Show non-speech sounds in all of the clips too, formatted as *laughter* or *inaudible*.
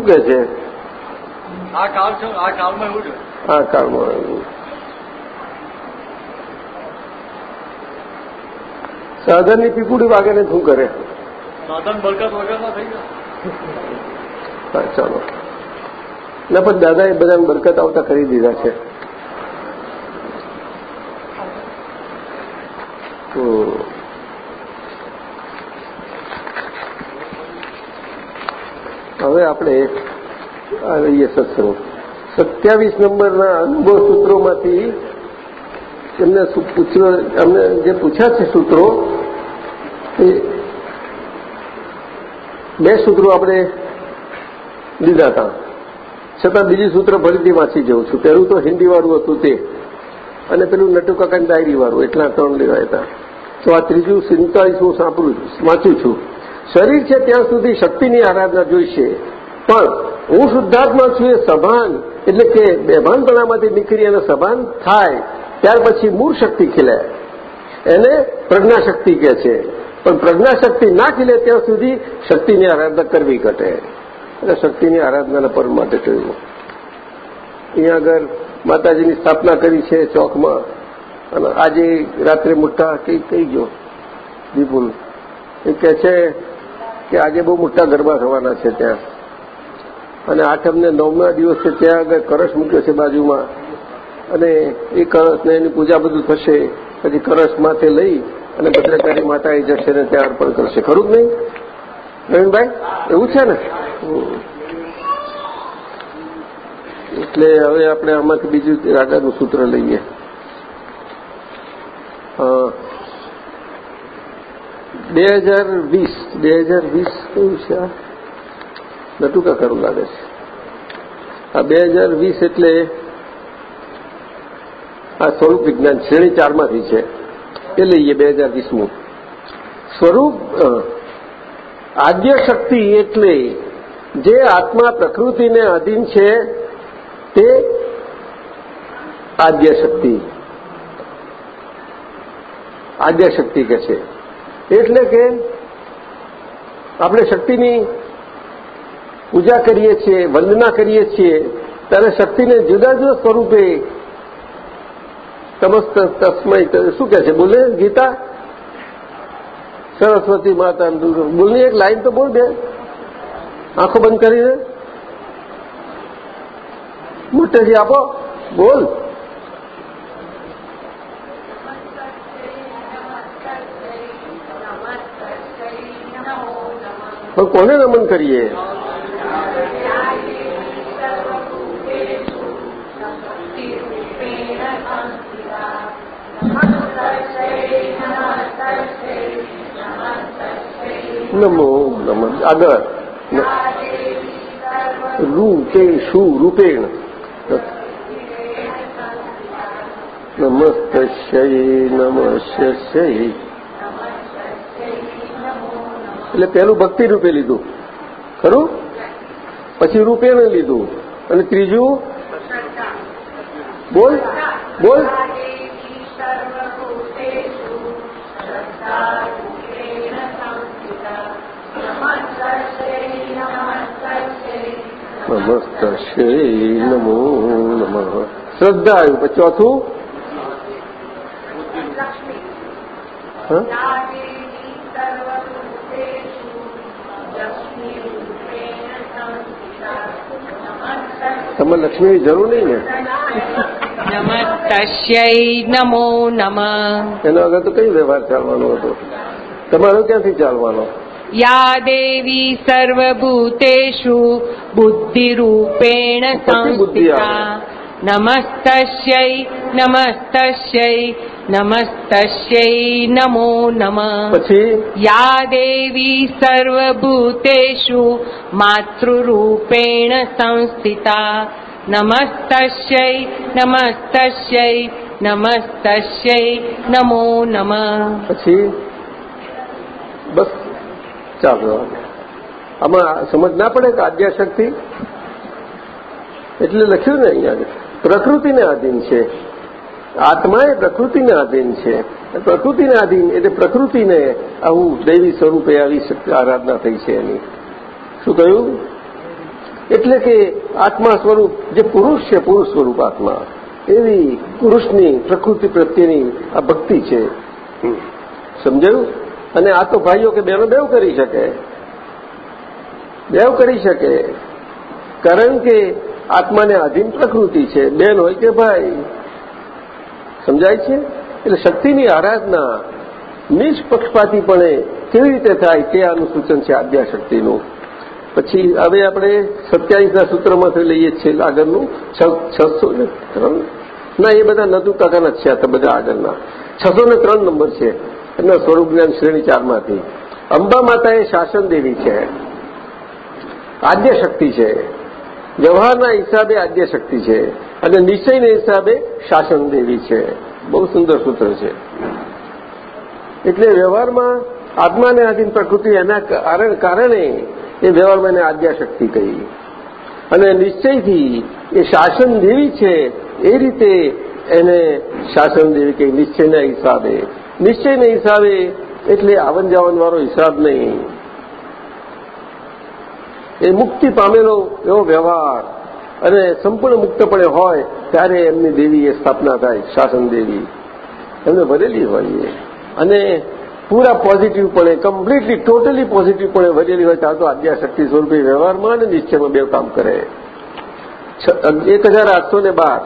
શું કે છે? આ કાળ છે આ કાળમાં એવું છે આ કાળમાં એવું. સાધનની પીપુડી વાગે ને શું કરે? સાધન બરકત વગરના થઈ ગયા. ચાલો. ના પણ દાદાએ બધાને બરકત આવતા કરી દીધા છે હમ. હવે આપણે આ લઈએ સત્સંગ સત્યાવીસ નંબરના અનુભવ સૂત્રોમાંથી એમને પૂછ્યો અમને જે પૂછ્યા છે સૂત્રો, એ બે સૂત્રો આપણે લીધા હતા. છતાં બીજી સૂત્ર ફરીથી વાંચી જઉં છું. પહેલું તો હિન્દીવાળું હતું તે. અને પેલું નટુકાકાની ડાયરીવાળું, એટલા ત્રણ લેવાય હતા. તો આ ત્રીજું સિંતાલીસ હું સાંભળું વાંચું છું. શરીર છે ત્યાં સુધી શક્તિની આરાધના જોઈશે. પણ હું શુદ્ધાત્મા છું એ સભાન, એટલે કે બેભાનપણામાંથી નીકળી અને સભાન થાય, ત્યાર પછી મૂળ શક્તિ ખીલે. એને પ્રજ્ઞાશક્તિ કહે છે. પણ પ્રજ્ઞાશક્તિ ના ખીલે ત્યાં સુધી શક્તિની આરાધના કરવી ઘટે. એટલે શક્તિની આરાધનાના પર્વ માટે કહ્યું અહીંયા આગળ માતાજીની સ્થાપના કરી છે ચોકમાં. અને આજે રાત્રે મોટા કઈ કઈ ગયો? વિપુલ. એ કહે છે કે આજે બહુ મોટા ગરબા થવાના છે ત્યાં. અને આઠમને નવમા દિવસે ત્યાં આગળ કળશ મૂક્યો છે બાજુમાં. અને એ કળશને એની પૂજા બધું થશે. પછી કળશ માથે લઈ અને ભદ્રકારી માતા એ જશે ને ત્યાં અર્પણ કરશે. ખરું જ નહીં? નવીનભાઈ એવું છે ને? એટલે હવે આપણે આમાંથી બીજું રાજાનું સૂત્ર લઈએ. બે હજાર વીસ. બે હજાર વીસ કયું છે આ? નટું કરવું લાગે છે. આ બે હજાર વીસ એટલે આ સ્વરૂપ વિજ્ઞાન શ્રેણી ચારમાંથી છે. એ લઈએ બે હજાર વીસમું સ્વરૂપ આદ્ય શક્તિ એટલે જે આત્મા પ્રકૃતિને અધીન છે તે આદ્ય શક્તિ. આદ્ય શક્તિ કે છે. એટલે કે આપણે શક્તિની પૂજા કરીએ છીએ, વંદના કરીએ છીએ, ત્યારે શક્તિને જુદા જુદા સ્વરૂપે સમસ્ત તસ્મય શું કહે છે? બોલે, ગીતા? સરસ્વતી માતા બોલની એક લાઈન તો બોલ બે. આંખો બંધ કરીને મોટેથી આપો. બોલ. પણ કોને નમન કરીએ? નમો નમ આગળ. રૂપે શું? રૂપેણ. નમસ્તસ્ય નમસ્ય એટલે પેલું ભક્તિ રૂપે લીધું. ખરું? પછી રૂપેણ લીધું. અને ત્રીજું? બોલ. બોલ. નમસ્તશ્ય નમો નમઃ શ્રદ્ધા આવ્યું પછી ચોથું હા તમારે લક્ષ્મીની જરૂર નહીં ને નમસ્તસ્યૈ નમો નમ એના વગર તો કઈ વ્યવહાર ચાલવાનો હતો? તમારો ક્યાંથી ચાલવાનો? યા देवी सर्वभूतेषु बुद्धिरूपेण संस्थिता। नमस्तस्यै નમસ્તસ્યૈ નમસ્તસ્યૈ નમો નમ પછી યા દેવી સર્વભૂતેષુ માતૃરૂપેણ સંસ્થિતા નમસ્તસ્યૈ નમસ્તસ્યૈ નમસ્તસ્યૈ નમો નમ પછી બસ ચાલો. આમાં સમજ ના પડે કે આદ્યાશક્તિ? એટલે લખ્યું ને અહીંયા પ્રકૃતિને આધીન છે. આત્મા એ પ્રકૃતિને આધીન છે. પ્રકૃતિને આધીન એટલે પ્રકૃતિને આવું દૈવી સ્વરૂપે આવી આરાધના થઈ છે એની. શું કહ્યું? એટલે કે આત્મા સ્વરૂપ, જે પુરુષ છે, પુરુષ સ્વરૂપ આત્મા. એવી પુરુષની પ્રકૃતિ પ્રત્યેની આ ભક્તિ છે. સમજાયું? અને આ તો ભાઈઓ કે બહેનો બેવ કરી શકે. બેવ કરી શકે. કારણ કે આત્માને આધીન પ્રકૃતિ છે. બેન હોય કે ભાઈ. સમજાય છે? એટલે શક્તિની આરાધના નિષ્પક્ષપાતીપણે કેવી રીતે થાય તે આનું સૂચન છે આદ્યાશક્તિનું પછી હવે આપણે સત્યાવીસના સૂત્રમાંથી લઈએ છીએ આગળનું. છસો ને ત્રણ? ના, એ બધા નદુ કાકાના જ છે આ બધા આગળના. છસો ને ત્રણ નંબર છે. એમના સ્વરૂપ જ્ઞાન શ્રેણી ચારમાંથી. અંબા માતા એ શાસન દેવી છે. આદ્ય છે. વ્યવહારના હિસાબે આદ્ય છે. અને નિશ્ચયના હિસાબે શાસન દેવી છે. બહુ સુંદર સૂત્ર છે. એટલે વ્યવહારમાં આત્માને આધીન પ્રકૃતિ એના કારણે એ વ્યવહારમાં એને આદ્યાશક્તિ કહી. અને નિશ્ચયથી એ શાસન દેવી છે. એ રીતે એને શાસન દેવી કહી, નિશ્ચયના હિસાબે. નિશ્ચયના હિસાબે એટલે આવન જાવન વાળો હિસાબ નહીં. એ મુક્તિ પામેલો એવો વ્યવહાર અને સંપૂર્ણ મુક્તપણે હોય ત્યારે એમની દેવી એ સ્થાપના થાય, શાસન દેવી. એમને ભરેલી હોય અને પૂરા પોઝિટિવપણે કમ્પ્લીટલી ટોટલી પોઝિટિવપણે ભરેલી હોય ત્યાં તો આદ્યાશક્તિ સ્વરૂપે વ્યવહારમાં અને નિશ્ચયમાં બે કામ કરે. એક હજાર આઠસો ને બાર.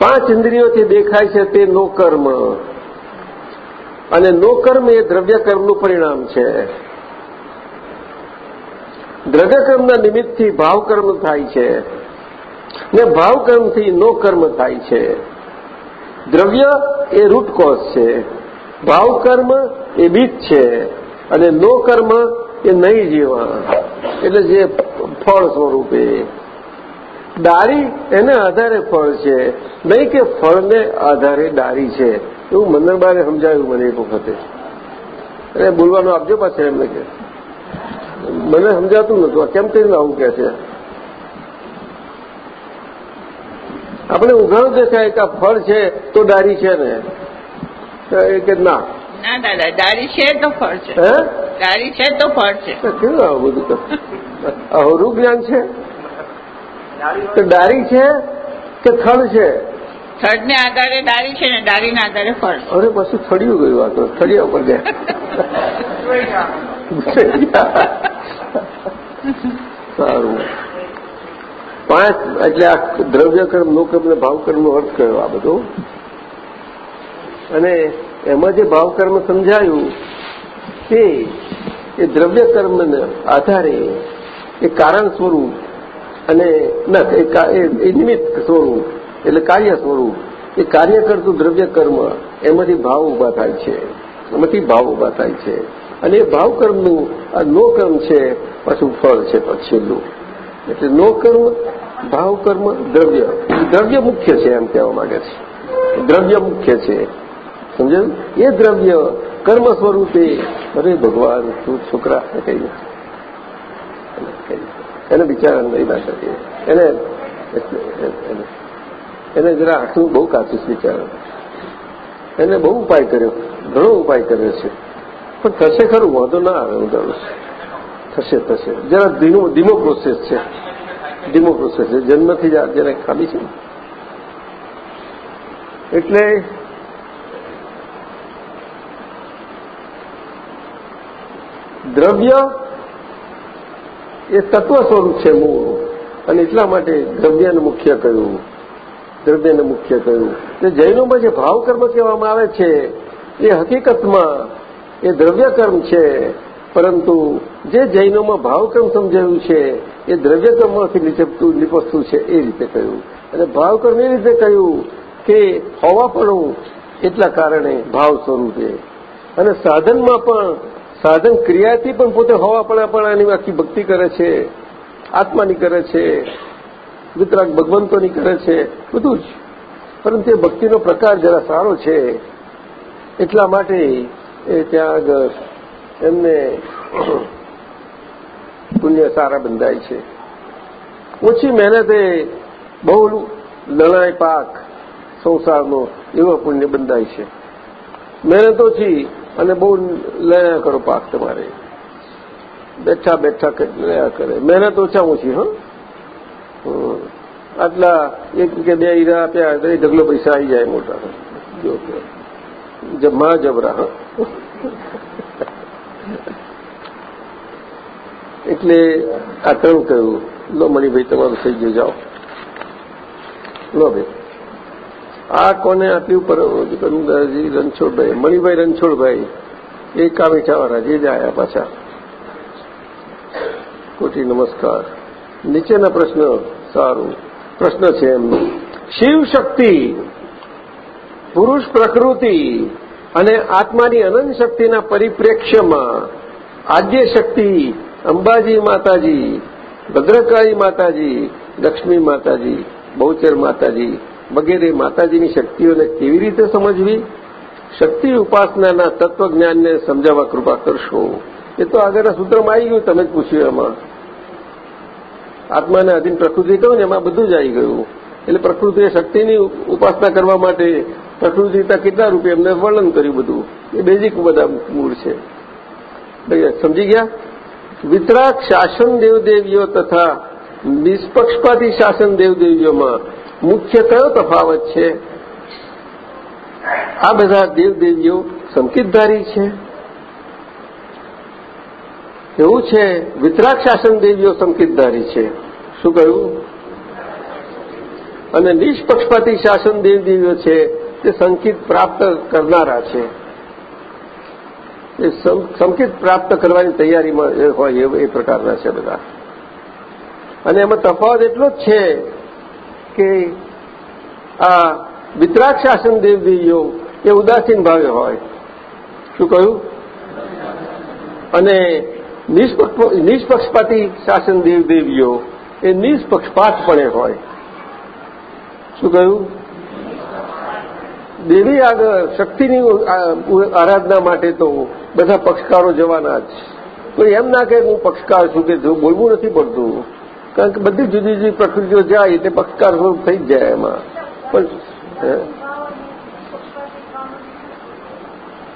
પાંચ ઇન્દ્રિયોથી દેખાય છે તે નો કર્મ. અને નો કર્મ એ દ્રવ્ય કર્મનું પરિણામ છે. દ્રવ્યકર્મના નિમિત્તથી ભાવકર્મ થાય છે ને ભાવકર્મથી નોકર્મ થાય છે. દ્રવ્ય એ રૂટકોઝ છે. ભાવ કર્મ એ બીજ છે અને નો કર્મ એ નહીં જીવા એટલે જે ફળ સ્વરૂપે. ડારી એને આધારે ફળ છે. નહીં કે ફળને આધારે ડારી છે. એવું મંદરબારે સમજાયું મને એક વખતે. અને બોલવાનું આપજો પાછળ એમને કે. મને સમજાતું નતું કેમ કરીને આવું કે છે? આપણે ઉઘાડું દેખાય કે આ ફળ છે તો ડાળી છે ને? એ કે ના. ના દાદા દાઢી છે તો ફળ છે. દાઢી છે તો ફળ છે. કેવું આવું બધું તો? અવરું જ્ઞાન છે? તો ડાળી છે કે થળ છે? થડ ને આધારે ડાળી છે ને દાઢી ના આધારે ફળ. અરે, પાછું થડિયું ગયું આ તો. થડિયા ઉપર ગયા. સારું. પાંચ, એટલે આ દ્રવ્યકર્મ નો કર્મ ને ભાવ અર્થ કયો આ બધો? અને એમાં જે ભાવકર્મ સમજાયું, તે એ દ્રવ્યકર્મને આધારે એ કારણ સ્વરૂપ અને ના એ નિમિત્ત સ્વરૂપ એટલે કાર્ય સ્વરૂપ એ કાર્ય કરતું દ્રવ્ય કર્મ, એમાંથી ભાવ ઊભા થાય છે. એમાંથી ભાવ ઊભા થાય છે. અને એ ભાવ કર્મનું આ નો કર્મ છે, પાછું ફળ છે, પછી એટલે નો કર્મ, ભાવ કર્મ, દ્રવ્ય. દ્રવ્ય મુખ્ય છે એમ કહેવા માંગે છે. દ્રવ્ય મુખ્ય છે. સમજાયું? એ દ્રવ્ય કર્મ સ્વરૂપે, અરે ભગવાન, તું છોકરા કહી એને બિચારા નહીં ના શકીએ એને એને- જરા આખું બહુ કાચું વિચારો એને બહુ ઉપાય કર્યો, ઘણો ઉપાય કર્યો છે. પણ થશે ખરું, વાંધો ના આવે હું થશે થશે. જરા ધીમો પ્રોસેસ છે. ધીમો પ્રોસેસ છે. જન્મથી જ જેને ખાલી છે એટલે દ્રવ્ય એ તત્વ સ્વરૂપ છે મૂળ. અને એટલા માટે દ્રવ્યને મુખ્ય કહ્યું દ્રવ્યને મુખ્ય કહ્યું એટલે જૈનોમાં જે ભાવકર્મ કહેવામાં આવે છે, એ હકીકતમાં એ દ્રવ્યકર્મ છે. પરંતુ જે જૈનોમાં ભાવકર્મ સમજાયું છે, એ દ્રવ્યકર્મમાંથી નિચપતું નિપજતું છે, એ રીતે કહ્યું અને ભાવકર્મ એ રીતે કહ્યું કે હોવાપણું એટલા કારણે ભાવ સ્વરૂપે. અને સાધનમાં પણ, સાધન ક્રિયાથી પણ પોતે હોવાપણાપણાની આખી ભક્તિ કરે છે, આત્માની કરે છે. વિતરાગ ભગવંતોની કરે છે, બધું જ. પરંતુ એ ભક્તિનો પ્રકાર જરા સારો છે. એટલા માટે એ ત્યાં આગળ એમને પુણ્ય સારા બંધાય છે. ઓછી મહેનતે બહુ લણાય પાક સંસારનો એવો પુણ્ય બંધાય છે. મહેનત ઓછી અને બહુ લણ્યા કરો પાક તમારે. બેઠા બેઠા લયા કરે. મહેનત ઓછા ઓછી, હં? આટલા એક કે બે હીરા આપ્યા તો ઢગલો પૈસા આવી જાય મોટા. જો મા જબરા એટલે આ ત્રણ કહ્યું. લો મણિભાઈ, તમારું થઈ ગયું. જાઓ. લો ભાઈ. આ કોને આપ્યું ઉપર રણછોડભાઈ મણિભાઈ રણછોડભાઈ. એ કામીઠાવાળા જે જ આવ્યા પાછા. કોટી નમસ્કાર. નીચેના પ્રશ્ન સારું. પ્રશ્ન છે એમનો. શિવ શક્તિ, પુરુષ પ્રકૃતિ અને આત્માની અનંત શક્તિના પરિપ્રેક્ષ્યમાં આદ્ય શક્તિ અંબાજી માતાજી, ભદ્રકાળી માતાજી, લક્ષ્મી માતાજી, બહુચર માતાજી વગેરે માતાજીની શક્તિઓને કેવી રીતે સમજવી? શક્તિ ઉપાસનાના તત્વજ્ઞાનને સમજાવવા કૃપા કરશો. એ તો આગળના સૂત્રમાં આવી ગયું, તમે જ પૂછ્યું એમાં. આત્માને આધીન પ્રકૃતિ કહ્યું ને એમાં બધું જ આવી ગયું. એટલે પ્રકૃતિએ શક્તિની ઉપાસના કરવા માટે પ્રકૃતિના કેટલા રૂપે એમને વર્ણન કર્યું બધું. એ બેઝિક બધા મૂળ છે. સમજી ગયા? વિતરાક શાસન દેવદેવીઓ તથા નિષ્પક્ષપાતી શાસન દેવદેવીઓમાં મુખ્ય કયો તફાવત છે. આ બધા દેવદેવીઓ સંકિતધારી છે. એવું છે વિતરાગ શાસન દેવીઓ સંકિતધારી છે. શું કહ્યું? અને નિષ્પક્ષપાતી શાસન દેવદેવીઓ છે, તે સંકિત પ્રાપ્ત કરનારા છે. એ સંકેત પ્રાપ્ત કરવાની તૈયારીમાં હોય, એ પ્રકારના છે બધા. અને એમાં તફાવત એટલો જ છે કે આ વિતરાગ શાસન દેવદેવીઓ એ ઉદાસીન ભાવે હોય. શું કહ્યું? અને નિષ્પક્ષપાતી શાસન દેવદેવીઓ એ નિષ્પક્ષપાતપણે હોય. શું કહ્યું? દેવી આગળ શક્તિની આરાધના માટે તો બધા પક્ષકારો જવાના જ. કોઈ એમ ના કે હું પક્ષકાર છું કે બોલવું નથી પડતું. કારણ કે બધી જુદી જુદી પ્રકૃતિઓ જાય એટલે પક્ષકાર સ્વરૂપ થઈ જ જાય એમાં. પણ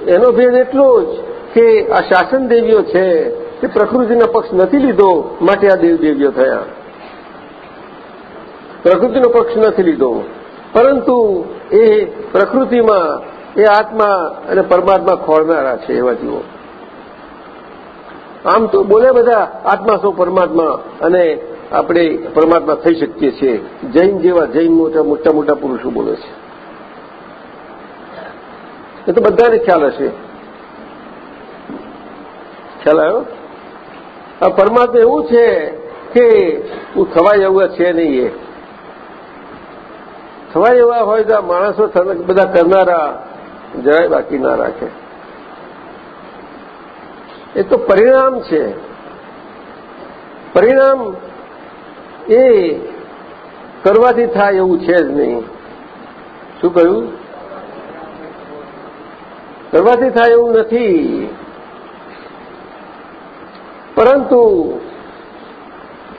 એનો ભેદ એટલો જ કે આ શાસન દેવીઓ છે તે પ્રકૃતિનો પક્ષ નથી લીધો, માટે આ દેવદેવીઓ થયા. પ્રકૃતિનો પક્ષ નથી લીધો. પરંતુ એ પ્રકૃતિમાં, એ આત્મા અને પરમાત્મા ખોળનારા છે એવા જીવો. આમ તો બોલે બધા આત્મા સૌ પરમાત્મા અને આપણે પરમાત્મા થઈ શકીએ છીએ. જૈન જેવા જૈન મોટા મોટા મોટા પુરુષો બોલે છે. એ તો બધાને ખ્યાલ હશે. ખ્યાલ આવ્યો? આ પરમાત્મા એવું છે કે હું થવાય એવું છે નહીં એ. થવા એવા હોય તો માણસો બધા કરનારા, જરાય બાકી ના રાખે. એ તો પરિણામ છે. પરિણામ એ કરવાથી થાય એવું છે જ નહીં. શું કહ્યું? કરવાથી થાય એવું નથી. પરંતુ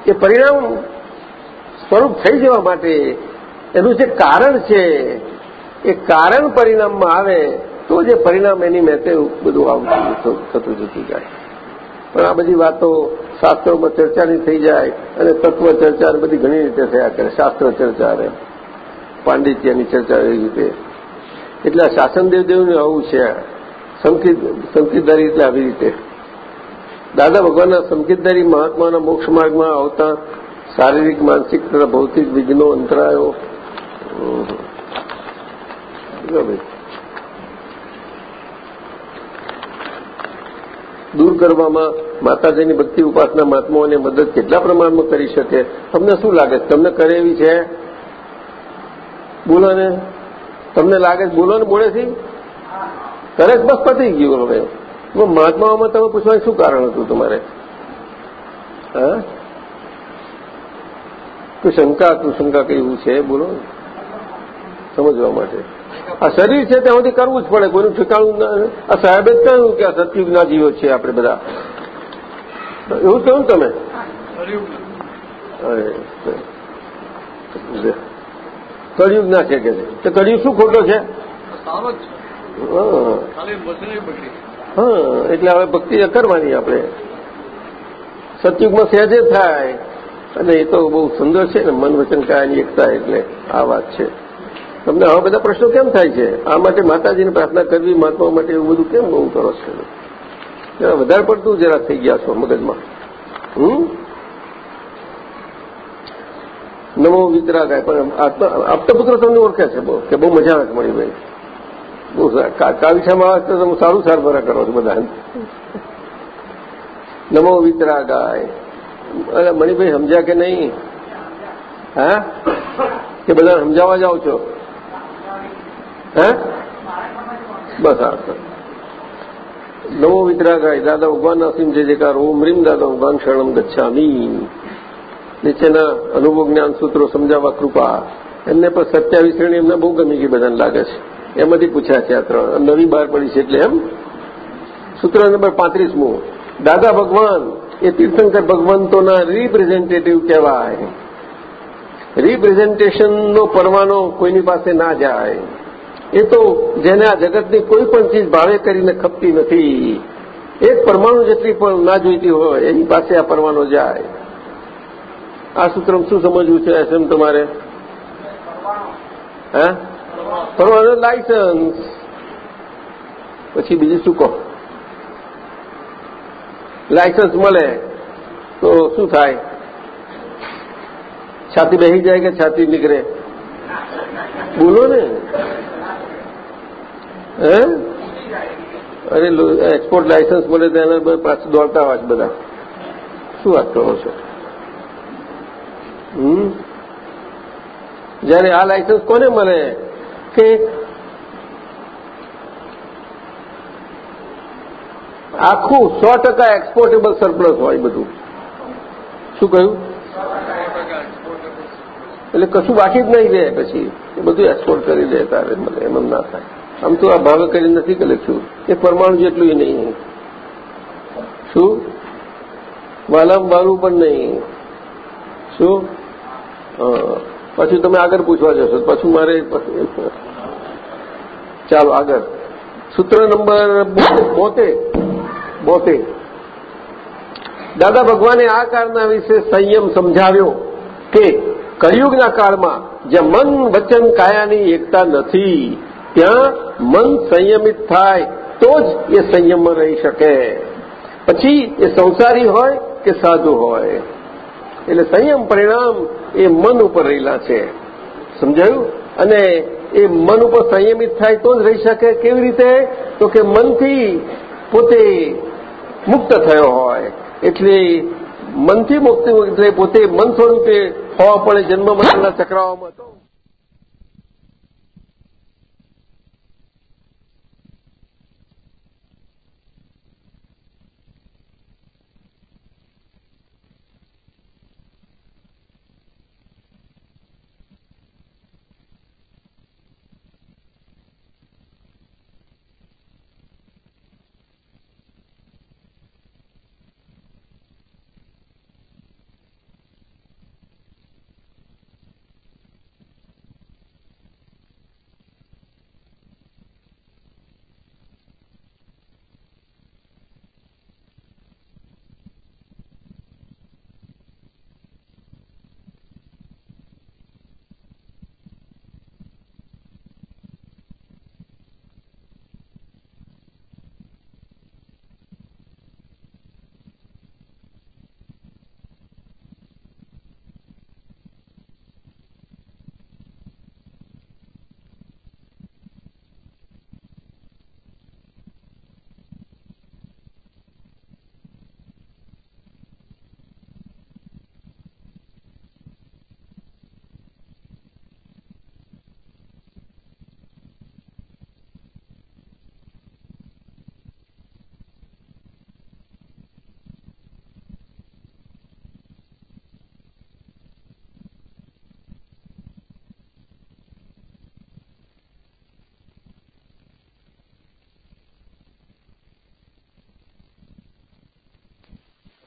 એ પરિણામ સ્વરૂપ થઈ જવા માટે એનું જે કારણ છે, એ કારણ પરિણામમાં આવે તો જે પરિણામ એની મેતે બધું આવતું થતું જતું જાય. પણ આ બધી વાતો શાસ્ત્રોમાં ચર્ચાની થઈ જાય અને તત્વ ચર્ચા બધી ઘણી રીતે થયા કરે, શાસ્ત્ર ચર્ચા રહે પાંડિત્યની ચર્ચા એવી રીતે. એટલે આ શાસન દેવદેવનું આવું છે સંકિતદારી એટલે આવી રીતે. દાદા ભગવાનના સંકેતદારી મહાત્માના મોક્ષ માર્ગમાં આવતા શારીરિક માનસિક તથા ભૌતિક વિઘ્નો અંતરાયો. દૂર કરવામાં માતાજીની ભક્તિ ઉપાસના મહાત્માઓને મદદ કેટલા પ્રમાણમાં કરી શકે? તમને શું લાગે? તમને કરે એવી છે? બોલો ને. તમને લાગે બોલો ને બોલેથી કરે બસ પતી ગયું હવે. મહાત્માઓમાં તમે પૂછવાનું શું કારણ હતું તમારે? હા? કોઈ શંકા તું શંકા કઈ છે? બોલો. સમજવા માટે. આ શરીર છે ત્યાં સુધી કરવું જ પડે. કોઈનું ઠેકાણું આ સાહેબે જ કહ્યું કે આ સતયુગના જીવો છે આપણે બધા. એવું કહ્યું ને તમે? અરે, કળિયુગ છે કે તો કળિયુગ શું ખોટો છે? હા, એટલે હવે ભક્તિ કરવાની આપણે. સતયુગમાં સહેજે થાય, અને એ તો બહુ સુંદર છે ને, મન વચન કાયાની એકતા એટલે આ વાત છે. તમને આવા બધા પ્રશ્નો કેમ થાય છે? આ માટે માતાજીને પ્રાર્થના કરવી મહાત્મા માટે એવું બધું કેમ બહુ કરો છો? જરા વધારે પડતું જરા થઈ ગયા છો મગજમાં. હમ? પણ આપતપુત્ર તમને ઓળખે છે બહુ, કે બહુ મજા આવે મળી ભાઈ કાવિશામાં આવે તો તમે સારું સારભરા કરો છો બધા નમો વિતરાગાય. અરે મણિભાઈ, સમજ્યા કે નહીં? હા? કે બધા સમજાવવા જાઓ છો? હે? બસ હા નમો વિતરા ગાય દાદા ભગવાન અસીમ જે જેકાર ઓમ રીમ દાદા ભગવાન શરણમ ગચ્છામી. નીચેના અનુભવ જ્ઞાન સૂત્રો સમજાવવા કૃપા. એમને પણ સત્યાવીસ શ્રેણી એમને બહુ ગમી ગઈ બધાને લાગે છે. એમાંથી પૂછ્યા છે આ ત્રણ. નવી બહાર પડી છે એટલે એમ? સૂત્ર નંબર પાંત્રીસમું. દાદા ભગવાન, એ તીર્થંકર ભગવંતોના રિપ્રેઝેન્ટેટિવ કહેવાય. રિપ્રેઝેન્ટેશનનો પરવાનો કોઈની પાસે ના જાય. એ તો જેને આ જગતની કોઈ પણ ચીજ ભાવે કરીને ખપતી નથી. એક પરમાણુ જેટલી પણ ના જોઈતી હોય, એની પાસે આ પરવાનો જાય. આ સૂત્રમાં શું સમજવું છે એમ તમારે? હા? પરવાનો લાયસન્સ પછી બીજું શું કહો? લાયસન્સ મળે તો શું થાય? છાતી બેસી જાય કે છાતી નીકળે? બોલો ને. હે? અરે એક્સપોર્ટ લાયસન્સ મળે તો એના પાછું દોડતા હોય બધા. શું વાત કરો છો? હમ? જયારે આ લાયસન્સ કોને મળે? કે આખું સો ટકા એક્સપોર્ટેબલ સરપ્લસ હોય બધું. શું કહ્યું? એટલે કશું બાકી જ નહીં રહે પછી. એ બધું એક્સપોર્ટ કરી દે તારે, મને એમ ના થાય. આમ તો આ ભાવે કરી નથી કે એ પરમાણુ જેટલું નહીં. શું? વાલામ વાલું પણ નહીં. શું? પછી તમે આગળ પૂછવા જશો. પછી મારે ચાલો, આગળ. સૂત્ર નંબર બોતેર. બોતેર. દાદા ભગવાને આ કાળના વિશે સંયમ સમજાવ્યો કે કળિયુગના કાળમાં જ્યાં મન વચન કાયાની એકતા નથી, ત્યાં મન સંયમિત થાય, તો જ એ સંયમમાં રહી શકે. પછી એ સંસારી હોય કે સાધુ હોય. એટલે સંયમ પરિણામ એ મન ઉપર રહેલા છે. સમજાયું? અને એ મન ઉપર સંયમિત થાય તો જ રહી શકે. કેવી રીતે? તો કે મનથી પોતે મુક્ત થયો હોય. એટલે મનથી મુક્તિ, એટલે પોતે મન સ્વરૂપે હોવા પડે જન્મ મરણના ચક્રાઓમાં તો.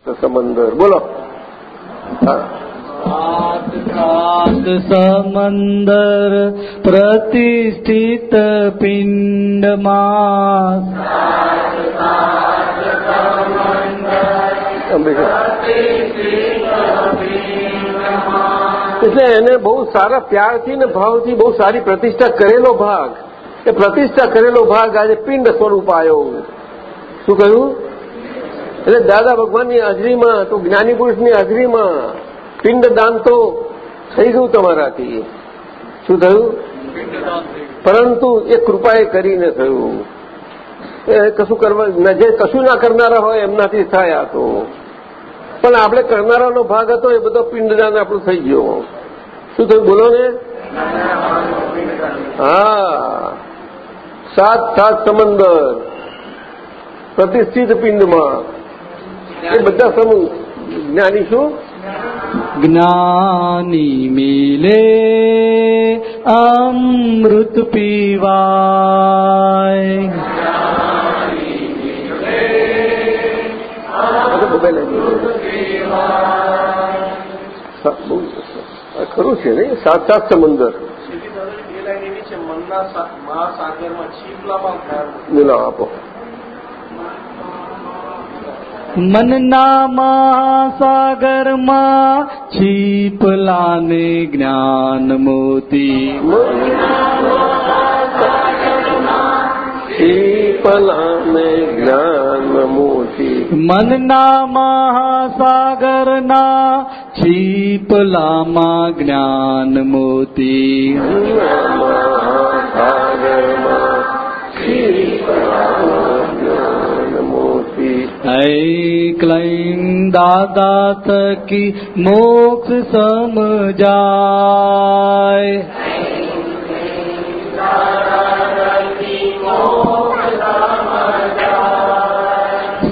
સમંદર બોલો. સમંદર પ્રતિષ્ઠિત પિંડમાં. એટલે એને બહુ સારા પ્યારથી ને ભાવથી બહુ સારી પ્રતિષ્ઠા કરેલો ભાગ. એ પ્રતિષ્ઠા કરેલો ભાગ આજે પિંડ સ્વરૂપ આવ્યો શું કહ્યું? એટલે દાદા ભગવાનની હાજરીમાં તો જ્ઞાની પુરુષની હાજરીમાં પિંડદાન તો થઈ ગયું તમારાથી. શું થયું? પરંતુ એ કૃપાએ કરીને થયું. એ કશું કરવા જે કશું ના કરનારા હોય એમનાથી થાય આ તો. પણ આપણે કરનારાનો ભાગ હતો એ બધો પિંડદાન આપણું થઈ ગયો. શું થયું? બોલો ને. હા. સાત સાત સમંદર. પ્રતિષ્ઠિત પિંડમાં. એ બધા સમૂહ જ્ઞાની શું? જ્ઞાની મિલે અમૃત પીવાય. ખરું છે ને? સાત સાત સમંદર. મનના મહાસાગરમાં છીપલામાં બોલાવો આપો. મનના મહાસાગરમાં છીપલાને જ્ઞાન મોતી. છીપલાને જ્ઞાન મોતી. મનના મહાસાગરના છીપલામાં જ્ઞાન મોતી. મહાસાગરમાં છીપલામાં જ્ઞાન મોતી ऐ क्लैं दादात की मोक्ष समजाय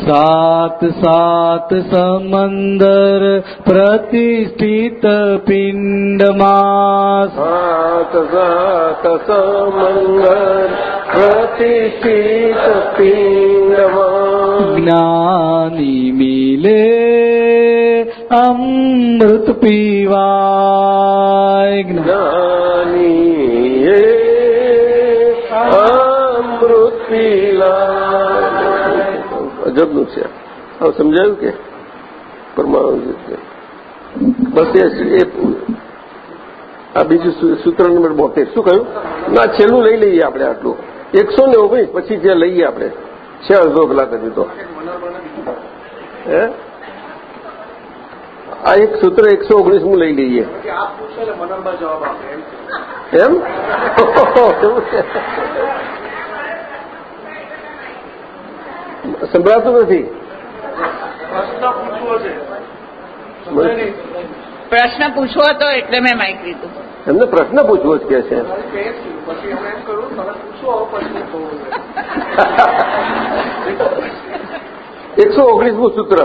सात सात समंदर प्रतिष्ठित पिंडमा सात सात समंदर प्रतिष्ठित पिंडमा જ્ઞાની મિલે અમૃત પીવાય જ્ઞાની અમૃત પીલા અજબનું છે. હવે સમજાયું કે? પરમાણુ છે. બસ એ એ આ બીજું સૂત્ર નંબર બોતેર. શું કહ્યું? ના છેલ્લું લઈ લઈએ આપણે આટલું. એકસો ને ઓગણીસ પછી જે લઈએ આપણે. છે અડધો કલાક હજી તો હે? આ એક સૂત્ર એકસો ઓગણીસ હું લઈ લઈએ. આપ પૂછો એટલે મનંબા જવાબ આપે એમ. સંભળાતું નથી? પ્રશ્ન પૂછવો છે. પ્રશ્ન પૂછવો હતો એટલે મેં માઇક લીધું. એમને પ્રશ્ન પૂછવો જ કે છે. *laughs* એકસો ઓગણીસમું સૂત્ર.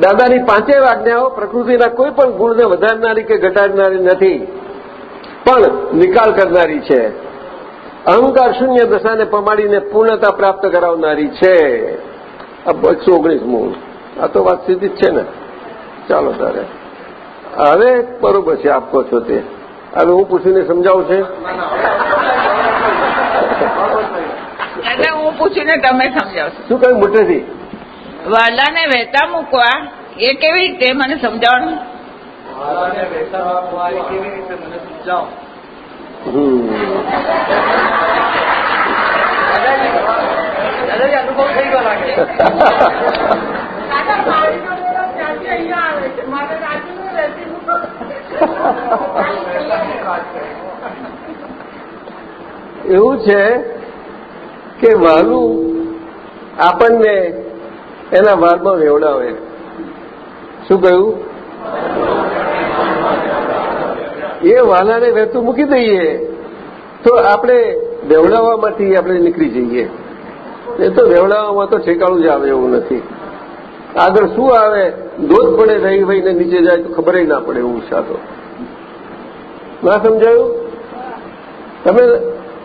દાદાની પાંચેય આજ્ઞાઓ પ્રકૃતિના કોઈ પણ ગુણને વધારનારી કે ઘટાડનારી નથી, પણ નિકાલ કરનારી છે. અહંકાર શૂન્ય દશાને પમાડીને પૂર્ણતા પ્રાપ્ત કરાવનારી છે. એકસો ઓગણીસમું. આ તો વાત સીધી જ છે ને. ચાલો તારે. હવે બરોબર છે આપ કહો છો તે. હવે હું પૂછીને સમજાવું છે? એટલે હું પૂછીને તમે સમજાવશો. શું કહ્યું મોટેથી વાલાને વહેતા મૂકવા એ કેવી રીતે મને સમજાવવાનું? વાલાને વહેતા મૂકવા એ કેવી રીતે મને સમજાવો? દાદાજી અનુભવ થઈ ગયો લાગે એવું છે કે વાલું આપણને એના વારમાં વેવડાવે. શું કહ્યું? એ વાલાને વહેતું મૂકી દઈએ. તો આપણે વેવડાવવામાંથી આપણે નીકળી જઈએ. એ તો વેવડાવવામાં તો ઠેકાણું જ આવે એવું નથી. આગળ શું આવે? દોધ પડે રહી ભાઈને નીચે જાય તો ખબર ના પડે એવું સાતો ના સમજાયું? તમે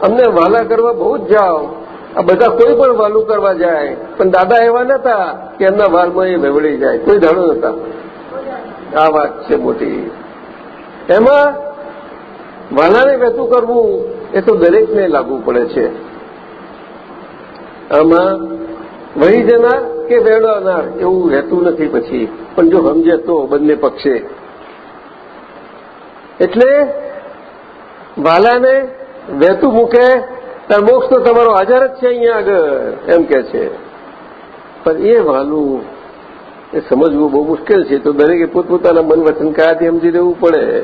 અમને વાલા કરવા બહુ જ જાઓ. આ બધા કોઈ પણ વાલું કરવા જાય. પણ દાદા એવા નતા કે એમના વાલમાં એ વેવડી જાય. કોઈ ધાડો નતા. આ વાત છે મોટી. એમાં વાલાને વહેતું કરવું એ તો દરેકને લાગુ પડે છે. આમાં વહી જનાર કે વેળવનાર એવું રહેતું નથી પછી. પણ જો સમજે તો બંને પક્ષે. એટલે વાલાને વહેતું મૂકે ત્યારે મોક્ષ તો તમારો હાજર જ છે અહીંયા આગળ, એમ કે છે. પણ એ વાલું, એ સમજવું બહુ મુશ્કેલ છે. તો દરેકે પોતપોતાના મન વચન કયાથી સમજી દેવું પડે?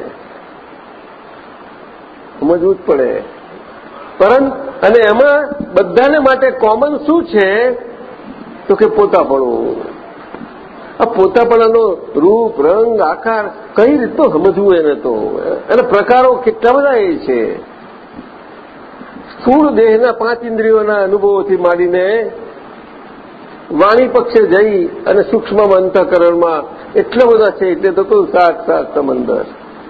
સમજવું જ પડે. પરંતુ, અને એમાં બધાને માટે કોમન શું છે? તો કે પોતાપણું. આ પોતાપણાનો રૂપ, રંગ, આકાર, કઈ રીતનો સમજવું એને તો? અને પ્રકારો કેટલા બધા એ છે. સ્થૂળ દેહના પાંચ ઇન્દ્રિયોના અનુભવોથી માંડીને વાણી પક્ષે જઈ અને સૂક્ષ્મ અંતઃકરણમાં એટલા બધા છે એટલે તો કહું સાત સાત સમંદર.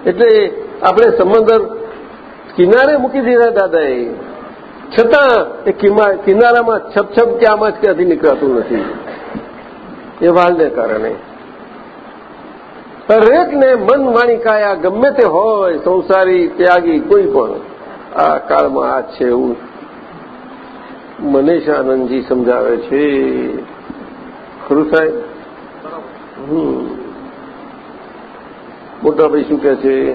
એટલે આપણે સમંદર કિનારે મૂકી દીધા દાદાએ. છતાં એ કિનારામાં છપછપ કે આમાં જ ક્યાંથી નીકળાતું નથી. એ વાલને કારણે. દરેકને મન વાણી કાયા ગમે તે હોય, સંસારી ત્યાગી કોઈ પણ. આ કાળમાં આ છે એવું મનીષ આનંદજી સમજાવે છે. ખરું સાહેબ? હમ. મોટા ભાઈ શું કે છે?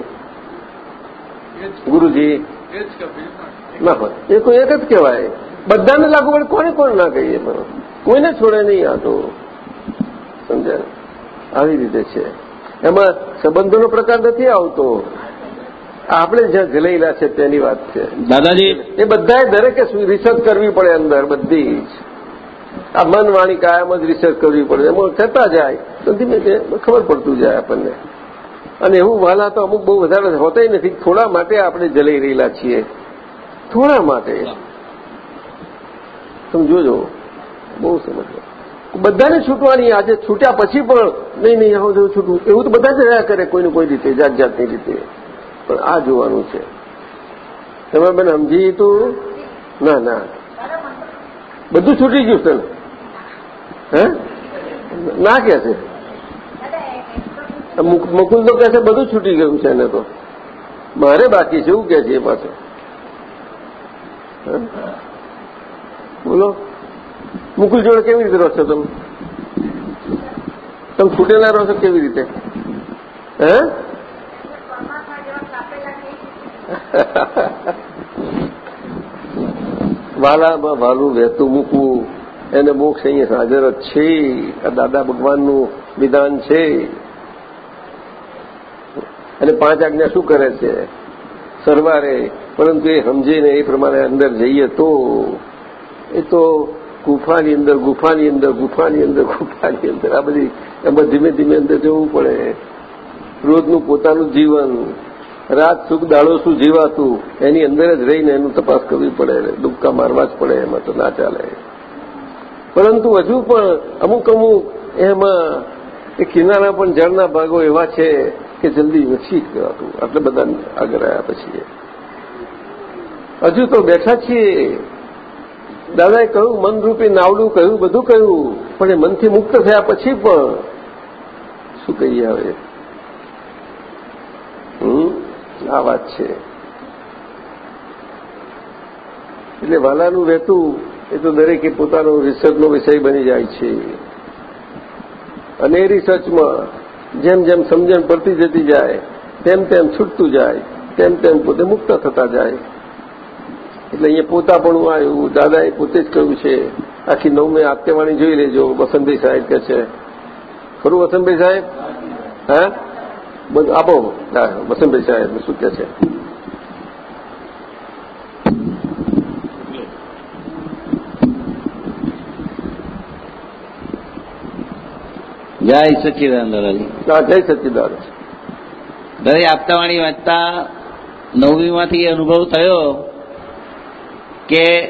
ગુરુજી. ના હોય એ કોઈ એક જ કહેવાય. બધાને લાગુ પડે કોને કોણ ના કહીએ પણ. કોઈને છોડે નહીં આ તો. સમજાય? આવી રીતે છે. એમાં સંબંધોનો પ્રકાર નથી આવતો. આપણે જ્યાં જલેલા છે તેની વાત છે. દાદાજી. એ બધાએ દરેકે રિસર્ચ કરવી પડે અંદર બધી જ. આ મન વાણી કાયમ જ રિસર્ચ કરવી પડે. એમાં થતા જાય તો ધીમે ધીમે ખબર પડતું જાય આપણને. અને એવું વાલા તો અમુક બહુ વધારે હોતાય નથી. થોડા માટે આપણે જલાઈ રહેલા છીએ. થોડા માટે. તમે જોજો. બહુ સમજો. બધાને છૂટવાની આજે છૂટ્યા પછી પણ નહીં નહીં આવું જવું છૂટવું. એવું તો બધા જ રહ્યા કરે કોઈને કોઈ રીતે જાત જાતની રીતે. પણ આ જોવાનું છે. તમે બેન સમજી તું? ના ના. બધું છૂટી ગયું તને હે? ના કે છે? મુકુલ તો કહે છે બધું છૂટી ગયું છે એને તો. મારે બાકી છે, એવું કહે છે એ પાછું બોલો. મુકુલ જોડે કેવી રીતે રહો છો તમે? તમે છૂટેલા રહો છો કેવી રીતે? હે? વાલામાં વાલું વહેતું મૂકવું, એને મોક્ષ અહીંયા હાજર જ છે. આ દાદા ભગવાનનું વિધાન છે. અને પાંચ આજ્ઞા શું કરે છે? સરવારે, પરંતુ એ સમજીને એ પ્રમાણે અંદર જઈએ તો, એ તો ગુફાની અંદર ગુફાની અંદર ગુફાની અંદર ગુફાની અંદર, આ બધી એમાં ધીમે ધીમે અંદર જવું પડે. રોજનું પોતાનું જીવન રાત સુખ દાડો શું જીવાતું? એની અંદર જ રહીને એનું તપાસ કરવી પડે ડૂબકા મારવા જ પડે, એમાં તો ના ચાલે. પરંતુ હજુ પણ અમુક અમુક એમાં એ કિનારા પણ જળના ભાગો એવા છે કે જલ્દી નથી કહેવાતું. આટલે બધા આગળ આવ્યા પછી. હજુ તો બેઠા છીએ. દાદાએ કહ્યું, મનરૂપી નાવડું કહ્યું, બધું કહ્યું, પણ એ મનથી મુક્ત થયા પછી પણ શું કહીએ હવે? આ વાત છે. એટલે વાલાનું વહેતું એ તો દરેકે પોતાનો રિસર્ચનો વિષય બની જાય છે. અને એ રિસર્ચમાં જેમ જેમ સમજણ પડતી જતી જાય તેમ તેમ છૂટતું જાય તેમ તેમ પોતે મુક્ત થતા જાય. એટલે અહીંયા પોતાપણું આવ્યું દાદાએ પોતે જ કહ્યું છે આખી નવમે આત્યવાણી જોઈ લેજો. વસંતભાઈ સાહેબ કે છે. ખરું વસંતભાઈ સાહેબ? હા? બધું આપો વસંતભાઈ સાહેબ શું કે છે? જય સચિદાનંદ દાદાજી જય સચિદાન દરેક આપતાવાણી વાંચતા નવમીમાંથી એ અનુભવ થયો કે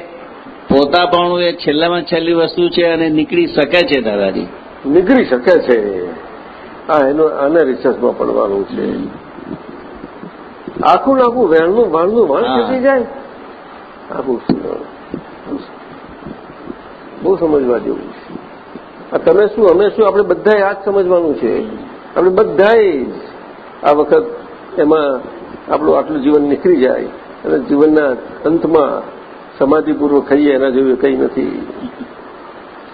પોતાપણું એ છેલ્લામાં છેલ્લી વસ્તુ છે અને નીકળી શકે છે દાદાજી. નીકળી શકે છે. હા એનું આને રિસર્ચમાં પડવાનું છે. આખું આખું વેણનું વાણનું વાણ. થતી જાય. આખું બહુ બહુ સમજવા જેવું છે. આ તમે શું અમે શું આપણે બધાએ આ જ સમજવાનું છે. આપણે બધાએ જ આ વખત એમાં આપણું આટલું જીવન નીકળી જાય અને જીવનના અંતમાં સમાધિપૂર્વક ખાઈએ એના જેવું કંઈ નથી.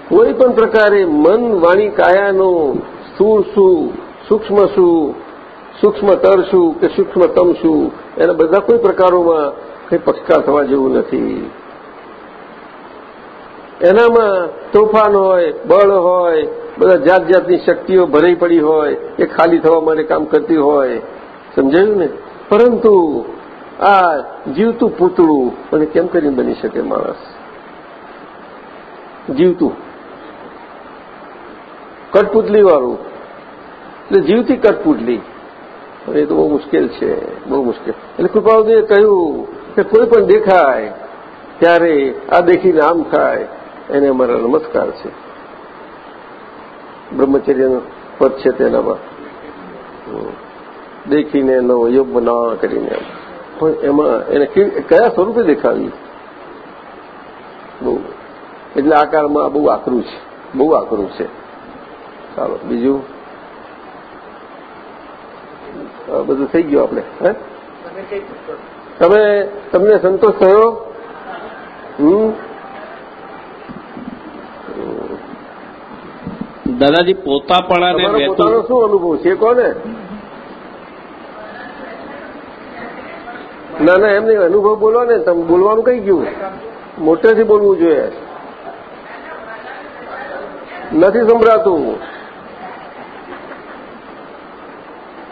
કોઈ પણ પ્રકારે મન વાણી કાયાનું સ્થૂળ શું, સૂક્ષ્મ શું, સૂક્ષ્મતર શું કે સૂક્ષ્મતમ શું, એના બધા કોઈ પ્રકારોમાં કંઈ પક્ષકાર થવા જેવું નથી. એનામાં તોફાન હોય, બળ હોય, બધા જાત જાતની શક્તિઓ ભરાઈ પડી હોય, એ ખાલી થવા માટે કામ કરતી હોય. સમજાયું ને? પરંતુ આ જીવતું પૂતળું, અને કેમ કરીને બની શકે માણસ? જીવતું. કઠપુતલી વાળું એટલે જીવતી કટપુતલી એ તો બહુ મુશ્કેલ છે, બહુ મુશ્કેલ. એટલે કૃપાળુદેવે કહ્યું કે કોઈ પણ દેખાય ત્યારે આ દેખીને આમ થાય એને અમારા નમસ્કાર છે. બ્રહ્મચર્યનું પદ છે તેનામાં. દેખીને એનો યોગ બનાવવા કરીને પણ એમાં એને કયા સ્વરૂપે દેખાવી? બહુ. એટલે આ બહુ આકરું છે, બહુ આકરું છે. ચાલો બીજું? બધું થઈ ગયું આપણે હે? તમે તમને સંતોષ થયો? હમ? દાદાજી પોતાપણાને પોતાનો શું અનુભવ છે કોને? ના ના એમ નહીં અનુભવ બોલો ને તમે બોલવાનું કઈ ગયું? મોટેથી બોલવું જોઈએ. નથી સંભળાતું.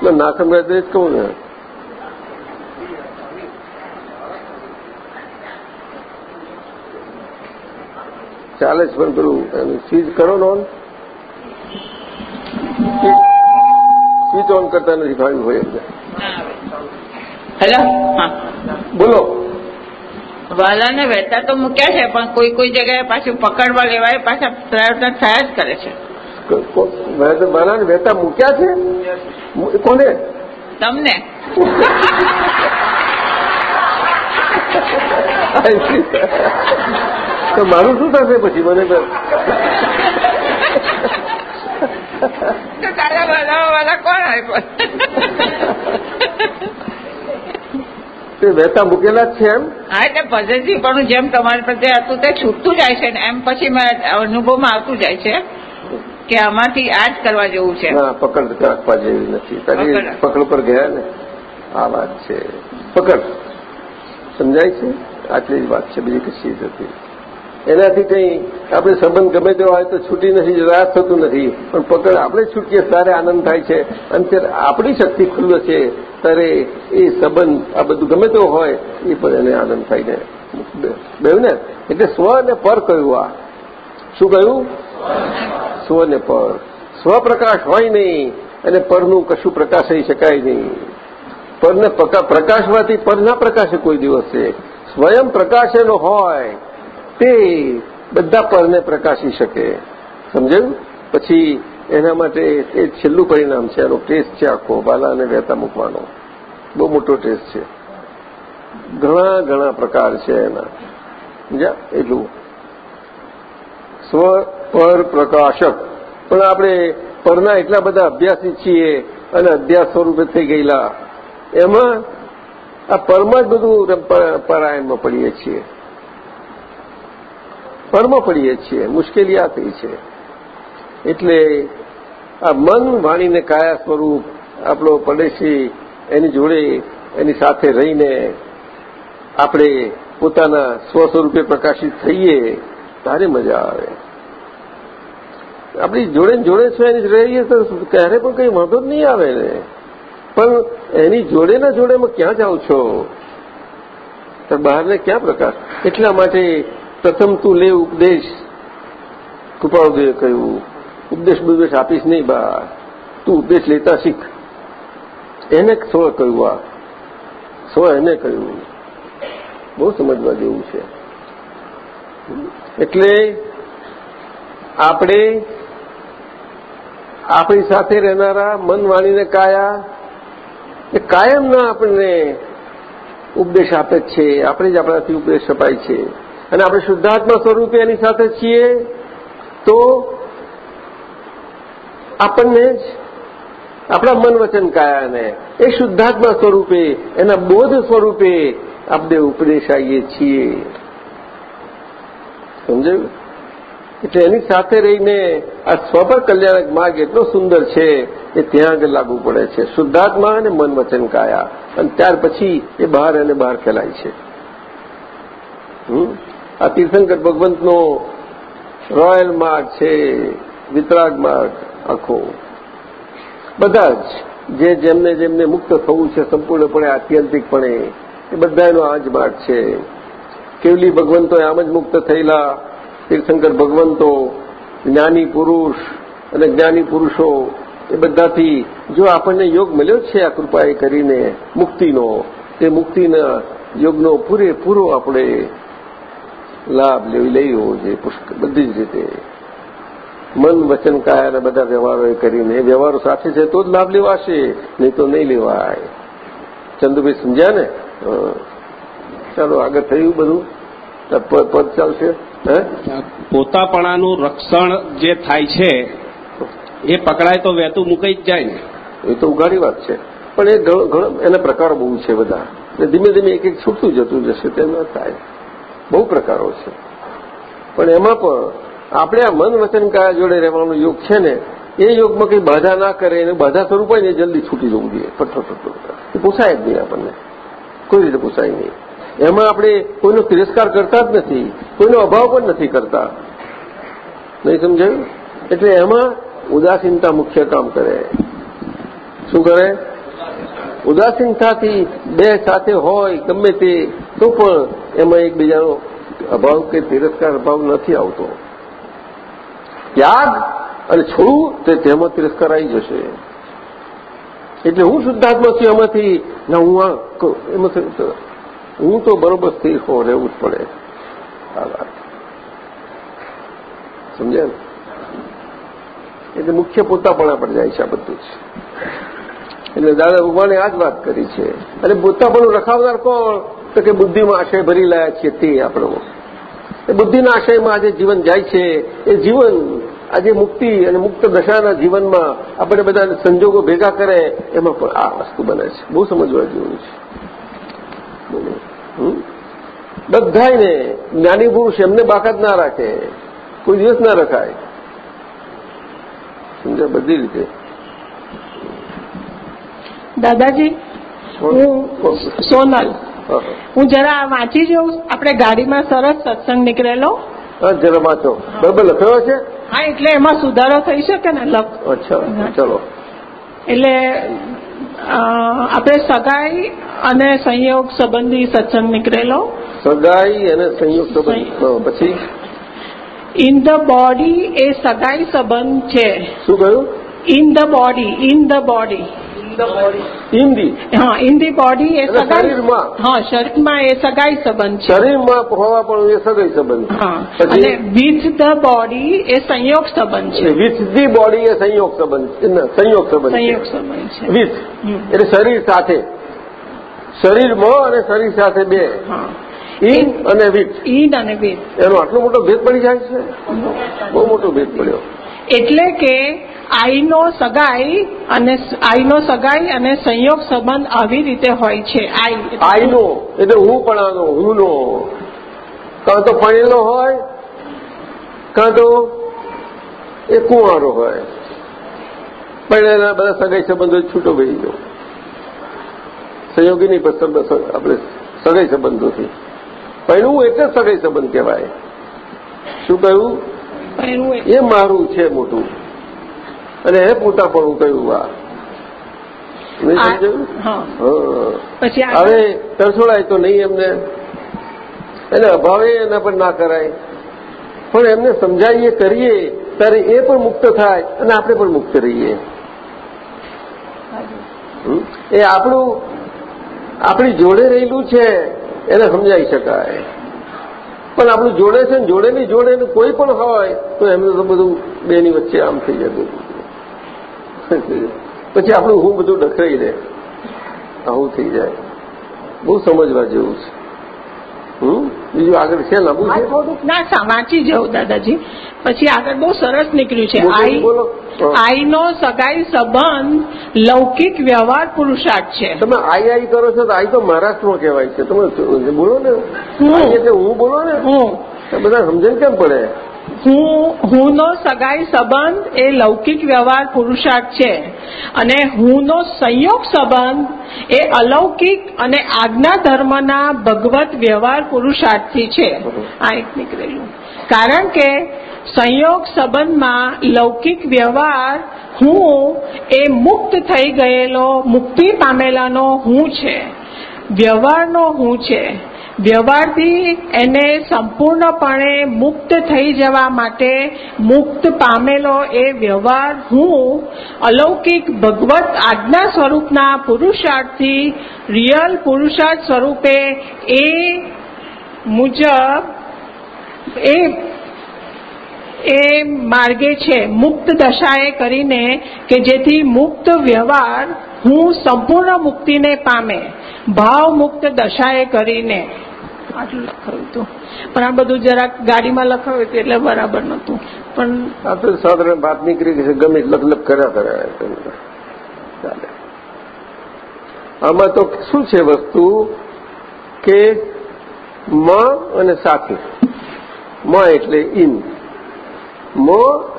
ના ના સંભળાય જ કહું ને ચાલે છે પણ પેલું સ્વિચ કરો ને ઓન સ્વિચ ઓન કરતા નથી ફાવ્યું હોય એમને હેલો હા બોલો વાલાને વહેતા તો મૂક્યા છે પણ કોઈ કોઈ જગ્યાએ પાછું પકડવા લેવાય પાછા પ્રયત્ન થયા જ કરે છે બાલાને વહેતા મૂક્યા છે? કોને? તમને. તો મારું શું થશે પછી? મને તો વહેતા મૂકેલા જ છે એમ? હા એટલે પોઝિટિવ પણ જેમ તમારી પ્રત્યે હતું તે છૂટતું જાય છે ને એમ પછી મેં અનુભવમાં આવતું જાય છે. કે આમાંથી આ જ કરવા જેવું છે. ના પકડ રાખવા જેવી નથી. તારી પકડ. પર ગયા ને? આ વાત છે. પકડ. સમજાય છે? આટલી જ વાત છે. બીજી કશી જ નથી. એનાથી કંઈ આપણે સંબંધ ગમે તેવો હોય તો છૂટી નથી રાત થતું નથી. પણ પકડ આપણે છૂટીએ ત્યારે આનંદ થાય છે. અને ત્યારે આપણી શક્તિ ખુલ્લો છે. ત્યારે એ સંબંધ આ બધું ગમે તેવો હોય એ પણ એને આનંદ થાય ને. બેવું ને એટલે સ્વ અને પર કહ્યું આ. શું કહ્યું? સ્વ ને પર. સ્વપ્રકાશ હોય નહીં અને પરનું કશું પ્રકાશાઈ શકાય નહીં. પરને પ્રકા- પ્રકાશવાથી પર ના પ્રકાશે કોઈ દિવસે. સ્વયં પ્રકાશેલો હોય તે બધા પરને પ્રકાશી શકે. સમજાયું? પછી એના માટે એ છેલ્લું પરિણામ છે. એનો ટેસ્ટ છે આખો. બાલાને વહેતા મૂકવાનો. બહુ મોટો ટેસ્ટ છે. ઘણા ઘણા પ્રકાર છે એના. સમજ્યા? એટલું. સ્વ પર પ્રકાશક પણ આપણે પરના એટલા બધા અભ્યાસી છીએ અને અભ્યાસ સ્વરૂપે થઈ ગયેલા. એમાં આ પરમાં જ બધું પરાયણમાં પડીએ છીએ. પરમાં પડીએ છીએ. મુશ્કેલી આ થઈ છે. એટલે આ મન વાણીને કાયા સ્વરૂપ, આપણો પડેશી એની જોડે, એની સાથે રહીને આપણે પોતાના સ્વ સ્વરૂપે પ્રકાશિત થઈએ, તારે મજા આવે. આપણી જોડે જોડે એની રહીએ તો ક્યારે પણ કંઈ વાંધો જ નહીં આવે ને. પણ એની જોડે ના જોડેમાં ક્યાં જાઓ છો? તો બહારને ક્યાં પ્રકાર? એટલા માટે પ્રથમ તું લે ઉપદેશ. કૃપાળુદેવે કહ્યું, ઉપદેશ બુદેશ આપીશ નહીં બા. તું ઉપદેશ લેતા શીખ. એને સ્વ કહ્યું આ. સ્વ એને કહ્યું. બહુ સમજવા જેવું છે. એટલે આપણે આપણી સાથે રહેનારા મન વાણીને કાયા એ કાયમના આપણને ઉપદેશ આપે છે. આપણે જ આપણાથી ઉપદેશ અપાય છે. અને આપણે શુદ્ધાત્મા સ્વરૂપે એની સાથે છીએ તો આપણને જ આપણા મન વચન કાયાને એ શુદ્ધાત્મા સ્વરૂપે, એના બોધ સ્વરૂપે આપણે ઉપદેશ આવીએ છીએ. સમજાયું? એટલે એની સાથે રહીને આ સ્વપર કલ્યાણક માર્ગ એટલો સુંદર છે એ ત્યાં આગળ લાગુ પડે છે. શુદ્ધાત્મા અને મન વચન કાયા. અને ત્યાર પછી એ બહાર અને બહાર ફેલાય છે? આ તીર્થંકર ભગવંતનો રોયલ માર્ગ છે, વિતરાગ માર્ગ આખો. બધા જ જે જેમને જેમને મુક્ત થવું છે સંપૂર્ણપણે આત્યંતિકપણે, એ બધાનો આ જ માર્ગ છે. કેવલી ભગવંતો આમ જ મુક્ત થયેલા તીર્થંકર ભગવંતો, જ્ઞાની પુરુષ અને જ્ઞાની પુરુષો, એ બધાથી જો આપણને યોગ મળ્યો છે આ કૃપાએ કરીને મુક્તિનો, તે મુક્તિના યોગનો પૂરેપૂરો આપણે લાભ લેવી લઈ હોવો જોઈએ બધી જ રીતે. મન વચન કાયાના બધા વ્યવહારો કરીને, વ્યવહારો સાથે છે તો જ લાભ લેવાશે, નહીં તો નહીં લેવાય. ચંદુભાઈ સમજ્યા ને. ચાલો આગળ થયું બધું. પદ ચાલશે. પોતાપણાનું રક્ષણ જે થાય છે એ પકડાય તો વહેતું મુકાઈ જ જાય ને. એ તો ઉઘાડી વાત છે. પણ એ ઘણો એના પ્રકારો બહુ છે બધા. એટલે ધીમે ધીમે એક એક છૂટતું જતું જશે તેમ ન થાય. બહુ પ્રકારો છે. પણ એમાં પણ આપણે આ મન વચન કાયા જોડે રહેવાનો યોગ છે ને એ યોગમાં કંઈ બાધા ના કરે એને બાધા સ્વરૂપ હોય ને જલ્દી છૂટી જવું જોઈએ. પઠ્ઠો પઠ્ઠો. એ પોસાય જ નહીં આપણને. કોઈ રીતે પોસાય નહીં. એમાં આપણે કોઈનો તિરસ્કાર કરતા જ નથી, કોઈનો અભાવ પણ નથી કરતા. નહીં સમજાયું? એટલે એમાં ઉદાસીનતા મુખ્ય કામ કરે. શું કરે? ઉદાસીનતાથી બે સાથે હોય, ગમે તે, તો પણ એમાં એકબીજાનો અભાવ કે તિરસ્કાર અભાવ નથી આવતો. ત્યાગ અને છોડવું તે તેમાં તિરસ્કાર આવી જશે. એટલે હું શુદ્ધાત્મા છું એમાંથી ના, હું આ એમાંથી હું તો બરોબર સ્થિર હો રહેવું જ પડે. આ વાત. સમજ્યા? એટલે મુખ્ય પોતાપણા પર જાય છે આ બધું જ. એટલે દાદા ભગવાને આ જ વાત કરી છે. અને પોતાપણું રખાવનાર કોણ? તો કે બુદ્ધિમાં આશય ભરી લાયા છીએ તે આપણો. એ બુદ્ધિના આશયમાં આજે જીવન જાય છે. એ જીવન, આજે મુક્તિ અને મુક્ત દશાના જીવનમાં આપણે બધા સંજોગો ભેગા કરે, એમાં પણ આ વસ્તુ બને છે. બહુ સમજવા જેવું છે. બોલો. હમ? બધાયને જ્ઞાની પુરુષ એમને બાકાત ના રાખે કોઈ દિવસ ના રખાય. સમજ્યા બધી રીતે? દાદાજી હું સોનલ. હા, જરા વાંચી જોઉં. આપણે ગાડીમાં સરસ સત્સંગ નીકળેલો. જરા વાંચો. બરાબર લખાયો છે? હા એટલે એમાં સુધારો થઈ શકે ને લખ. અચ્છા ચલો. એટલે આપણે સગાઈ અને સંયોગ સંબંધી સત્સંગ નીકળેલો. સગાઈ અને સંયોગ સંબંધ. પછી? ઇન ધ બોડી એ સગાઈ સંબંધ છે. શું કહ્યું? In the body in the body હા ઇન બોડી એ સગાઈ હા શરીરમાં એ સગાઈ સંબંધ છે. શરીરમાં હોવા પણ એ સગાઈ સંબંધ છે. અને વિથ ધ બોડી એ સંયોગ સંબંધ છે. વિથ ધી બોડી એ સંયોગ સંબંધ સંયોગ સંબંધ સંયોગ છે. સંબંધ છે. વિથ એટલે શરીર સાથે. શરીરમાં અને શરીર સાથે બે. હા. ઇન અને વિથ ઈન અને વિથ એનો આટલો મોટો ભેદ પડી જાય છે? બહુ મોટો ભેદ પડ્યો. એટલે કે આઈનો સગાઈ અને આઈનો સગાઈ અને સંયોગ સંબંધ આવી રીતે હોય છે. આઈ આઈનો એટલે હું પણાનો હુંનો. કાં તો ભણેલો હોય, કાં તો એ કુંવારો હોય. ભણેલા બધા સગાઈ સંબંધો છૂટો ગઈ ગયો. સંયોગી નહીં પસંદ આપણે સગાઈ સંબંધોથી. પહેલું એટલે સગાઈ સંબંધ કહેવાય. શું કહ્યું? એ. મારું છે મોટું. અને એ પોતાપણું કહ્યું આ. હવે તરછોડાય તો નહીં એમને. એને અભાવે એના પર ના કરાય. પણ એમને સમજાવીએ કરીએ ત્યારે એ પણ મુક્ત થાય અને આપણે પણ મુક્ત રહીએ? એ આપણું આપણી જોડે રહેલું છે એને સમજાવી શકાય. પણ આપણું જોડે છે ને જોડે ની જોડે કોઈ પણ હોય, તો એમને તો બધું બેની વચ્ચે આમ થઈ જતું. પછી આપણું હું બધું ડખરાઈ રહે આવું થઈ જાય. બહુ સમજવા જેવું છે. બીજું આગળ છે લાંબુ છે? થોડુંક ના વાંચી જવું દાદાજી. પછી આગળ બહુ સરસ નીકળ્યું છે. આઈ બોલો. હં. આઈનો સગાઈ સંબંધ લૌકિક વ્યવહાર પુરુષાર્થ છે. તમે આઈ આઈ કરો છો તો આઈ તો મહારાષ્ટ્રમાં કહેવાય છે. તમે બોલો ને. હું. એટલે હું બોલો ને? બધા સમજણ કેમ પડે? હું, હુંનો સગાઈ સંબંધ એ લૌકિક વ્યવહાર પુરુષાર્થ છે. અને હુંનો સંયોગ સંબંધ એ અલૌકિક અને આજ્ઞા ધર્મના ભગવત વ્યવહાર પુરુષાર્થથી છે. આ એક નીકળેલું. કારણ કે સંયોગ સંબંધમાં લૌકિક વ્યવહાર હું એ મુક્ત થઈ ગયેલો, મુક્તિ પામેલાનો હું છે. વ્યવહારનો હું છે. વ્યવહારથી એને સંપૂર્ણપણે મુક્ત થઈ જવા માટે મુક્ત પામેલો એ વ્યવહાર હું અલૌકિક ભગવત આજ્ઞા સ્વરૂપના પુરુષાર્થથી રિયલ પુરુષાર્થ સ્વરૂપે એ મુજબ એ એ માર્ગે છે. મુક્ત દશાએ કરીને કે જેથી મુક્ત વ્યવહાર હું સંપૂર્ણ મુક્તિને પામે. ભાવ મુક્ત દશાએ કરીને. આટલું લખાયું હતું. પણ આ બધું જરાક ગાડીમાં લખાવ્યું હતું એટલે બરાબર નહોતું. પણ આ તો સાધારણ વાત નીકળી ગઈ છે, ગમે લખ કર્યા કરે ચાલે. આમાં તો શું છે વસ્તુ? કે મ અને સાથે. મ એટલે ઇન મ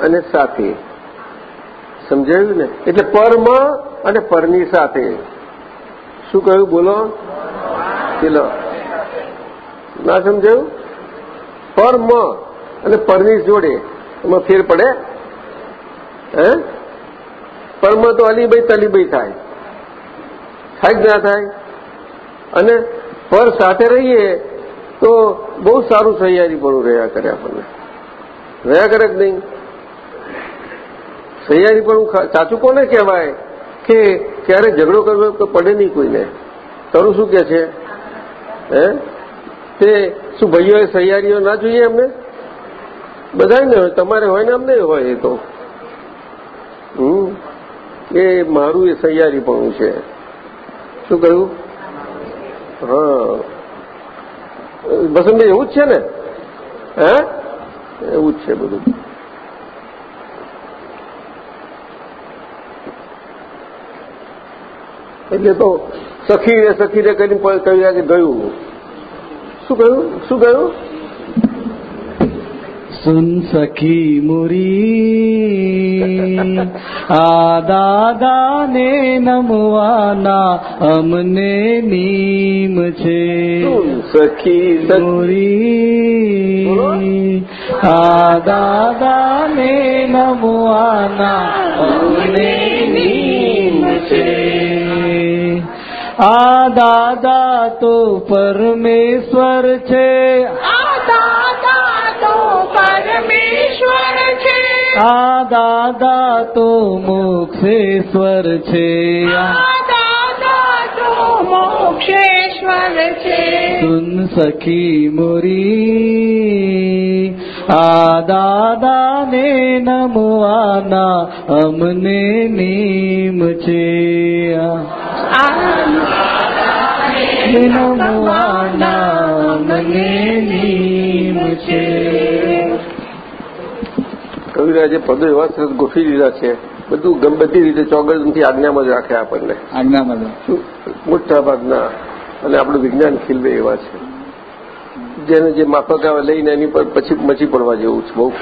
અને સાથે. સમજાયું ને? એટલે પર મ અને પરની સાથે. શું કહ્યું? બોલો. પેલો ના સમજાયું? પર મ અને પરની જોડે. એમાં ફેર પડે? હે? પરમાં તો અલીભાઈ તલીભાઈ થાય. થાય જ ના થાય? અને પર સાથે રહીએ તો બહુ સારું સહિયારીપણું પણ રહ્યા કરે આપણને. રહ્યા કરે જ નહીં? સહિયારીપણું પણ સાચું કોને કહેવાય? કે ક્યારે ઝઘડો કરવો તો પડે નહીં કોઈને. તારું શું કે છે? હે? તે શું ભાઈઓએ સહિયારીઓ ના જોઈએ અમને બધા ને હોય, તમારે હોય ને અમને હોય એ તો. એ મારું એ સહિયારી પણ છે. શું કહ્યું? હા. બસંતભાઈ, એવું જ છે ને? હે? એવું જ છે બધું. એટલે તો સખી રે સખી રે કરીને ગયું. શું કહ્યું? શું કહ્યું? સુન સખી મુરી આ દાદાને નમવાના અમને નીમ છે. સખી મુરી આ દાદાને નમવાના અમને નીમ છે. આ દાદા તો પરમેશ્વર છે. આ દાદા તો પરમેશ્વર છે. આ દાદા તો મોક્ષેશ્વર છે. આ દાદા તો મોક્ષેશ્વર છે. સુન સખી મુરી આ દાદાને નમવાના અમને નીમ છે. નમવાના અમને નીમ છે કવિરાજે પદો એવા સરસ ગોઠવી દીધા છે બધું ગમ બધી રીતે ચોગડથી આજ્ઞામાં જ રાખે આપણને. આજ્ઞામાં મોટા ભાગના અને આપણું વિજ્ઞાન ખીલવે એવા છે. જેને જે માફક આવે લઈને એની પર પછી મચી પડવા જેવું છે બહુ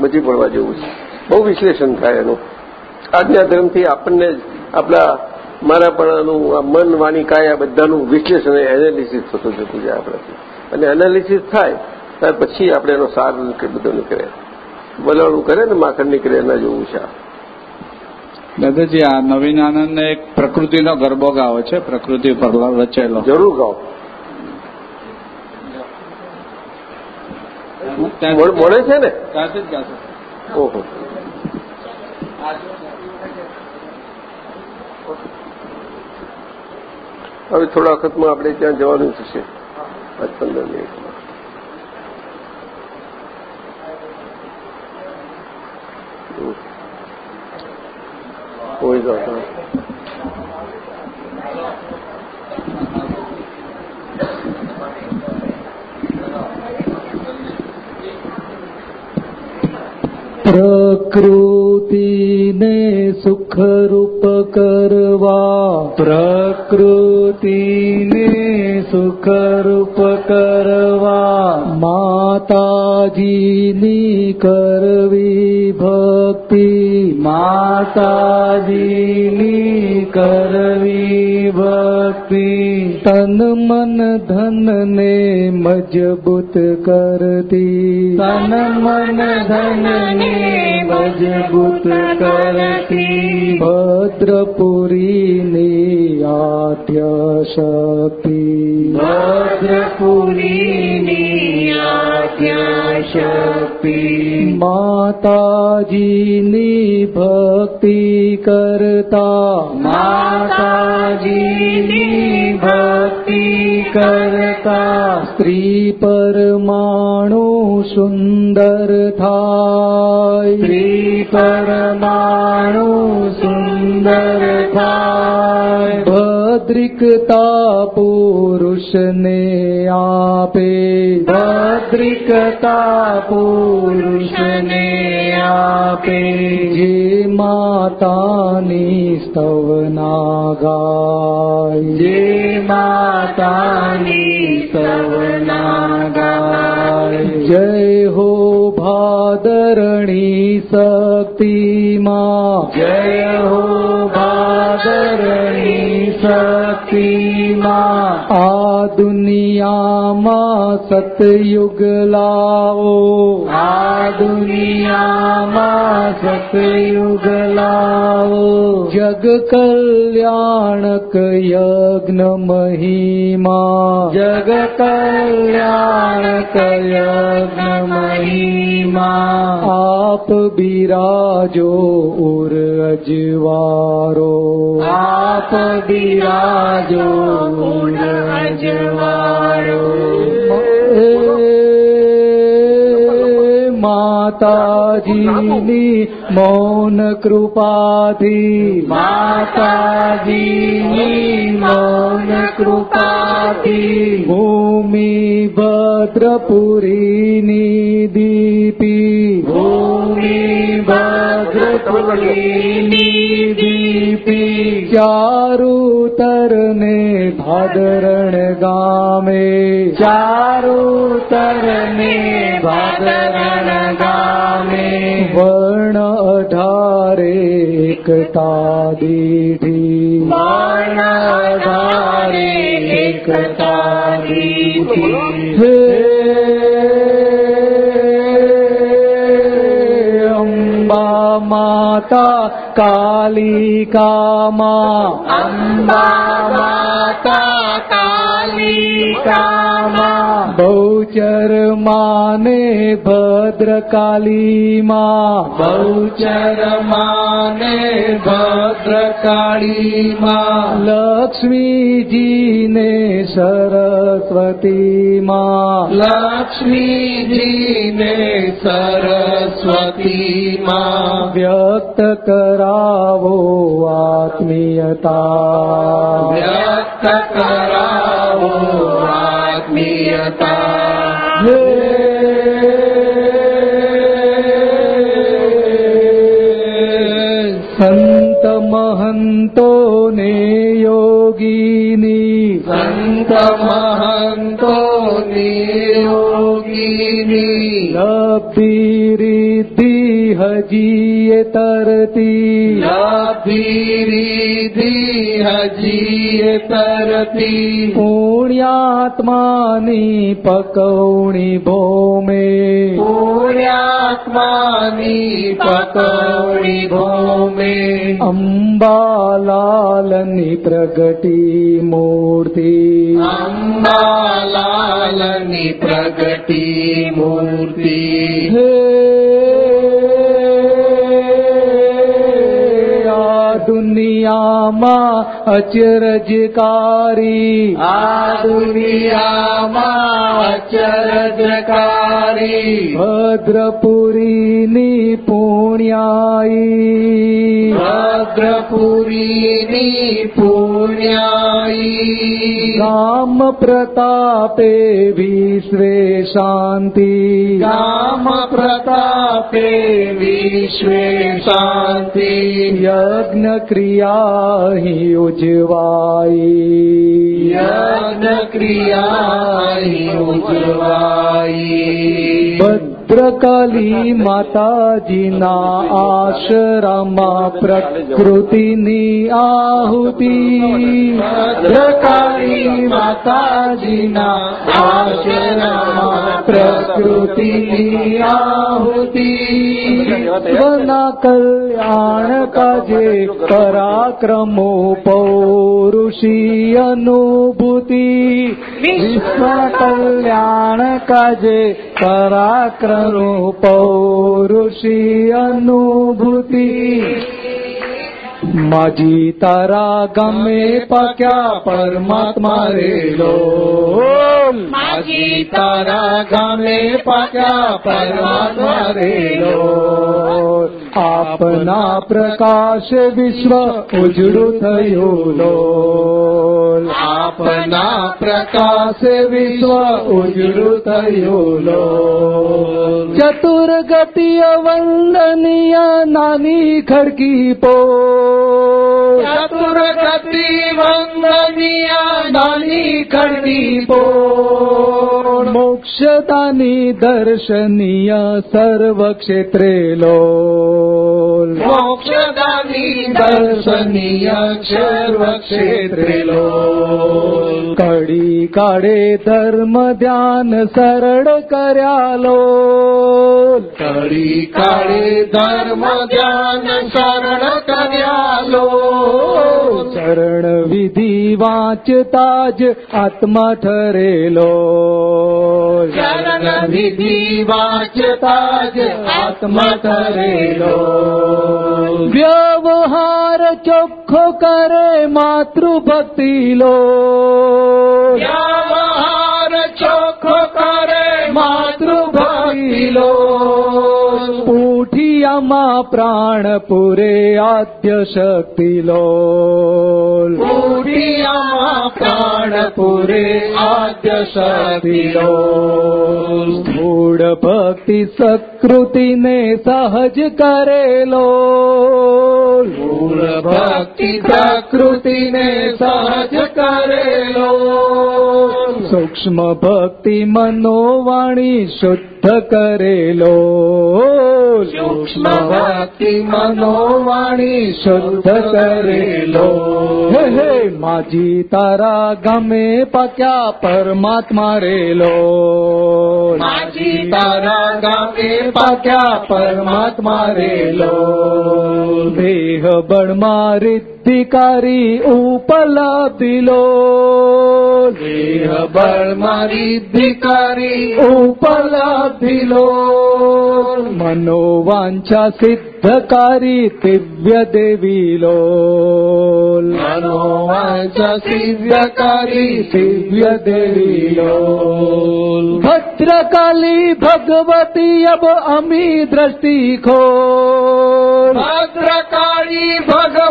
મચી પડવા જેવું છે. બહુ વિશ્લેષણ થાય એનું. આજ્ઞા ધર્મથી આપણને આપણા મારાપણાનું આ મન વાણી કાયા બધાનું વિશ્લેષણ એનાલિસિસ થતું જતું જાય આપણાથી. અને એનાલિસિસ થાય ત્યાર પછી આપણે એનો સાર બધું નીકળે વલણું કરે ને માખણ નીકળે એના જેવું છે. દાદાજી આ નવીન આનંદ એક પ્રકૃતિનો ગરબો ગાવો છે પ્રકૃતિ પર રચેલો જરૂર ગાઓ. મળે મોડે છે ને? ત્યાંથી જ ગાશે. ઓહો. હવે થોડા વખતમાં આપણે ત્યાં જવાનું થશે. આજ પંદર મિનિટમાં. કોઈ જાત પ્રકૃતિને સુખરૂપ કરવા પ્રકૃતિને સુખરૂપ કરવા માતાજીની કરવી ભક્તિ માતાજીની કરવી ભક્તિ તન મન ધન ને મજબૂત કરતી તન મન ધન ને મજબૂત કરતી ભદ્રપુરીની આદ્ય શક્તિ ભદ્રપુરીની આદ્ય શક્તિ માતાજીની ભક્તિ કરતા માતાજીની ભક્તિ કરતા સ્ત્રી પરમાણુ સુંદર થાય સ્ત્રી પરમાણુ સુંદર થાય ભદ્રિકતા પુરુષને આપે ભદ્રિકતા પુરુષને આપે જે માતાની સ્તવના ગાય જે માતાની સ્તવના ગાય જય હો ભાદરણી શક્તિમાં જય હો ભાદરણી sister શક્તિમાં આ દુનિયામાં સતયુગ લાવો આ દુનિયામાં સતયુગ લાવો જગ કલ્યાણક યજ્ઞ મહિમા જગ કલ્યાણક યજ્ઞ મહિમા આપ બિરાજો ઉર અજવારો આપ બિરાજો ઉર અજવારો માતાજીની મૌન કૃપાથી માતાજીની મૌન કૃપાથી ભૂમિ ભદ્રપુરીની દીપી ભૂમિ ભદ્રપુરીની દીપી ચારુ તરને ભાદરણ ગામે ચારુ તરને ભાદરણ ગામે વર્ણ અઢારે એકતા દીધી. વર્ણ અઢારે એકતા દીધી. હે અંબા માતા કામા અંબા માતા કાલિકામાં બહુચર માને ભદ્રકાલીમાં બહુચર માને ભદ્રકાળીમાં લક્ષ્મીજીને સરસ્વતીમાં લક્ષ્મીજીને સરસ્વતીમાં વ્યક્ત કરાવો આત્મીયતા વ્યક્ત કરાવો આત્મીયતા સંત મહંતો ને યોગીની સંત મહંતો ને યોગીની લબ્ધિ રિદ્ધિ હજી તરતી. લબ્ધિ રિદ્ધિ હજી તરતી. પુણ્યાત્માની પકવણી ભોમે. પુણ્યાત્માની પકવણી ભોમે. અંબાલાલની પ્રગટી મૂર્તિ. અંબાલાલની પ્રગટી મૂર્તિ. હે દુનિયામાં અચરજકારી. આ દુનિયામાં અચરજકારી. ભદ્રપુરીની પુણ્યાઈ. વ્યાઘ્રપુરીની પુણ્યાઈ. રામ પ્રતાપે વિશ્વે શાંતિ. રામ પ્રતાપે વિશ્વે શાંતિ. યજ્ઞ ક્રિયા હિ ઉજવાઈ યજ્ઞ ક્રિયા ઉજવાઈ ભદ્રકાલી માતાજીના આશ્રમમાં પ્રકૃતિની આહુતિ. ભદ્રકાળી માતાજીના આશ્રમમાં પ્રકૃતિની આહુતિ. વના કલ્યાણ કાજે પરાક્રમો પૌરુષી અનુભૂતિ. વિશ્વ કલ્યાણ કાજે પરાક્રમો પૌરુષી અનુભૂતિ. માજી તારા ગમે પક્યા પરમાત્મા રેલો માજી તારા ગમે પક્યા પરમાત્મા રેલો આપના પ્રકાશ વિશ્વ ઉજળું થયું લોલ આપના પ્રકાશ વિશ્વ ઉજળું થયું ચતુર ચતુર્ગતિય વંદનીય નાની ખડકી પો. ચતુર્ગતિ વંદનીય દાની ખડકી પો મોક્ષદાની दर्शनीया સર્વ ક્ષેત્રે લોલ. મોક્ષદાની દર્શનીય સર્વ ક્ષેત્રે લો કડી કાળે ધર્મ ધ્યાન સરળ કર્યા લોલ. કડી કાળે ધર્મ ધ્યાન સરળ કર્યા લો ચરણ વિધિ વાંચતા જ આત્મા કરેલો. વ્યવહાર ચોખ્ખો કરે માતૃભક્તિ લો. વ્યવહાર ચોખ્ખો કરે માતૃભક્તિ લો. પૂઠિયામાં પ્રાણ પૂરે આદ્ય શક્તિ લો. પૂરિયામાં પ્રાણ પૂરે આદ્ય શક્તિ લો. સ્થૂળ ભક્તિ સકૃતિને સહજ કરેલો મૂળ ભક્તિ પ્રકૃતિને સહજ કરેલો સૂક્ષ્મ ભક્તિ મનોવાણી શુદ્ધ કરેલો ભક્તિ મનોવાણી શુદ્ધ કરેલો. હે હે માજી તારા ગમે પાક્યા પરમાત્મા રેલો. માજી તારા ગામે પાક્યા પરમાત્મા રેલો. દેહ બળમાં રિદ્ધિકારી ઉપલબ્ધિ લો દેહ બળ મારી ભિકારી ઉપલબ્ધિ લો મનોવાંછા સિદ્ધકારી દિવ્ય દેવી લો મનોવાંચા સિદ્ધકારી દિવ્ય દેવી લો લો ભદ્રકાલી ભગવતી અબ અમી દ્રષ્ટિ ખો ભદ્રકાળી ભગવતી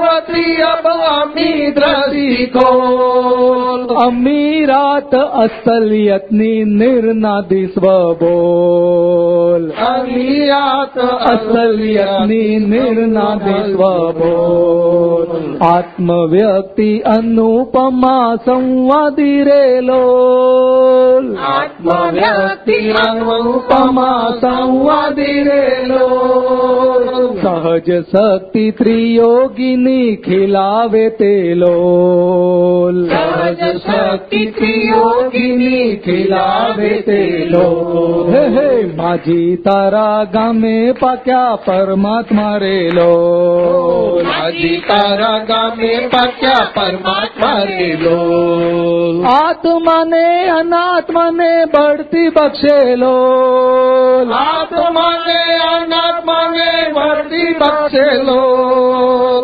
અબ અમી દ્રષ્ટિ ખોલ અમી રાત અસલિયતની નિર્નાદી સ્વબોલ અમિયાત અસલિયતની નિર્નાદી સ્વબોલ આત્મવ્યક્તિ અનુપમા સંવાદી રેલો આત્મવ્યક્તિ અનુપમા સંવાદી રેલો સહજ શક્તિ ત્રિયોગીની ખીલાવે તેલો સહજ શક્તિ યોગિની ખિલાવે તેલો હે હે માજી તારા ગામે પાક્યા પરમાત્મા રેલો માજી તારા ગામે પાક્યા પરમાત્મા રેલો આત્માને અનાત્માને બળતી બક્ષેલો આત્માને અનાત્માને વર્તી બક્ષેલો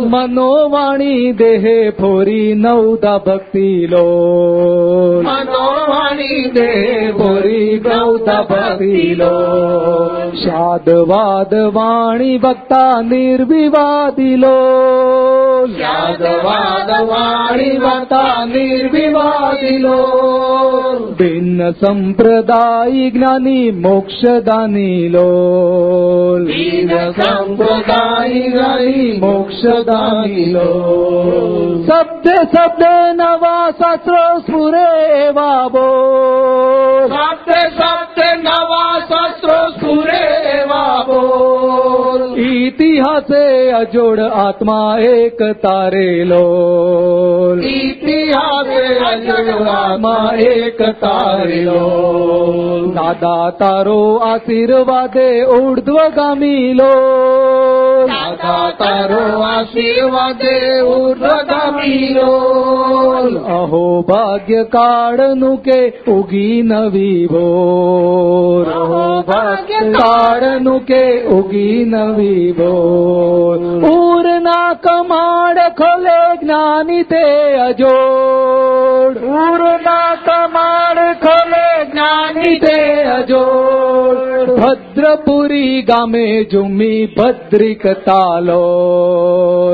મનોવાણી मनोवाणी देहे फोरी नौदा भक्ती लो मनोवाणी देहे फोरी नौदा भक्ती लो शादवाद वाणी भक्ता निर्विवादिलो शादवाद वाणी भक्ता निर्विवादिलो भिन्न संप्रदायी ज्ञानी मोक्षदानिलो भिन्न संप्रदायी ज्ञानी मोक्षदानिलो શબ્દ શબ્દ નવા શસ્ત્ર સ્ફુરે એવા બોલ શબ્દ સત્ય નવા શસ્ત્ર સુરે એવા બોલ ઇતિહાસે અજોડ આત્મા એક તારેલો ઇતિહાસે અજવામાં એક તારેલો દાદા તારો આશીર્વાદે ઉર્ધ્વગામી લો. દાદા તારો આશીર્વાદે ઉર્ધ્વગામી લો. અહો ભાગ્ય કાળનું કે ઉગી નવી ભોર. અહો ભાગ્ય કાળનું કે ઉગી નવી ભોર. પૂરના કમાડ ખોલે જ્ઞાની તે અજોડ પૂરના કમાડ ખોલે જ્ઞાની તે અજોડ ભદ્રપુરી ગામે ઝુમી ભદ્રિક તાલો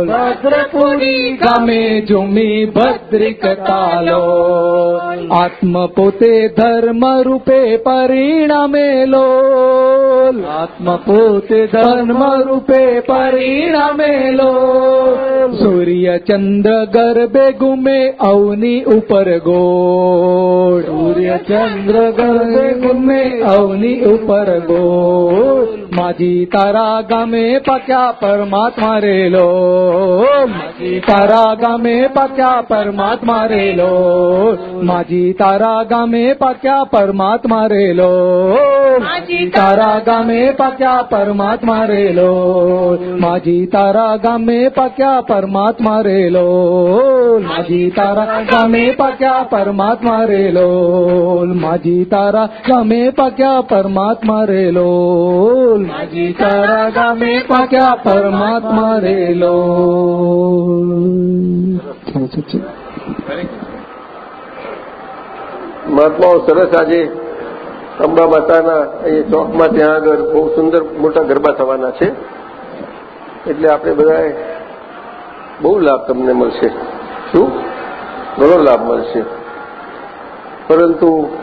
ભદ્રપુરી ગામે ઝુમી ભદ્રિક તાલો આત્મ પોતે ધર્મ રૂપે પરિણમેલો આત્મ પોતે ધર્મ રૂપે પરિણમેલો સૂર્ય ચંદ્ર ગર્ભે ગુમે અવની ઉપર ગોળ. સૂર્ય ચંદ્ર ગર્ભે ગુમે અવની ઉપર ગોળ. માજી તારા ગમે પક્યા પરમાત્મા રેલો માજી તારા ગમે પક્યા પરમાત્મા રેલો માજી તારા ગમે પક્યા પરમાત્મા રેલો માજી તારા ગમે પક્યા પરમાત્મા રેલો માજી તારા ગમે પક્યા પરમાત્મા રેલો માજી તારા ગમે પક્યા પરમાત્મા રેલો માજી તારા ગમે પક્યા પરમાત્મા રેલો માજી તારા ગામે પાક્યા પરમાત્મા રેલો મહાત્માઓ સરસ આજે અંબા માતાના અહીંયા ચોકમાં ત્યાં આગળ બહુ સુંદર મોટા ગરબા થવાના છે. એટલે આપણે બધાએ બહુ લાભ તમને મળશે. શું? ઘણો લાભ મળશે. પરંતુ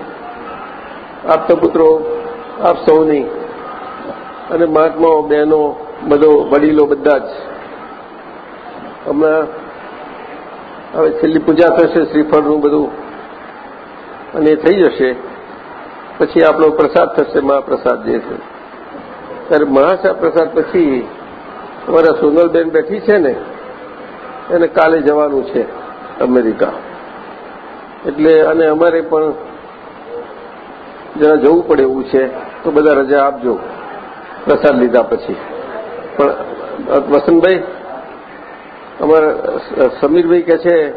આપતા પુત્રો આપ સૌની અને મહાત્માઓ, બહેનો, બધો વડીલો બધા જ. હમણાં હવે છેલ્લી પૂજા થશે, શ્રીફળનું બધું. અને થઈ જશે. પછી આપણો પ્રસાદ થશે, મહાપ્રસાદ જે છે. ત્યારે મહાશા પ્રસાદ પછી અમારા સોનલબેન બેઠી છે ને, એને કાલે જવાનું છે અમેરિકા. એટલે અને અમારે પણ જરા જવું પડે એવું છે. તો બધા રજા આપજો. પ્રસાદ લીધા પછી. પણ વસંતભાઈ, અમારા સમીરભાઈ કે છે,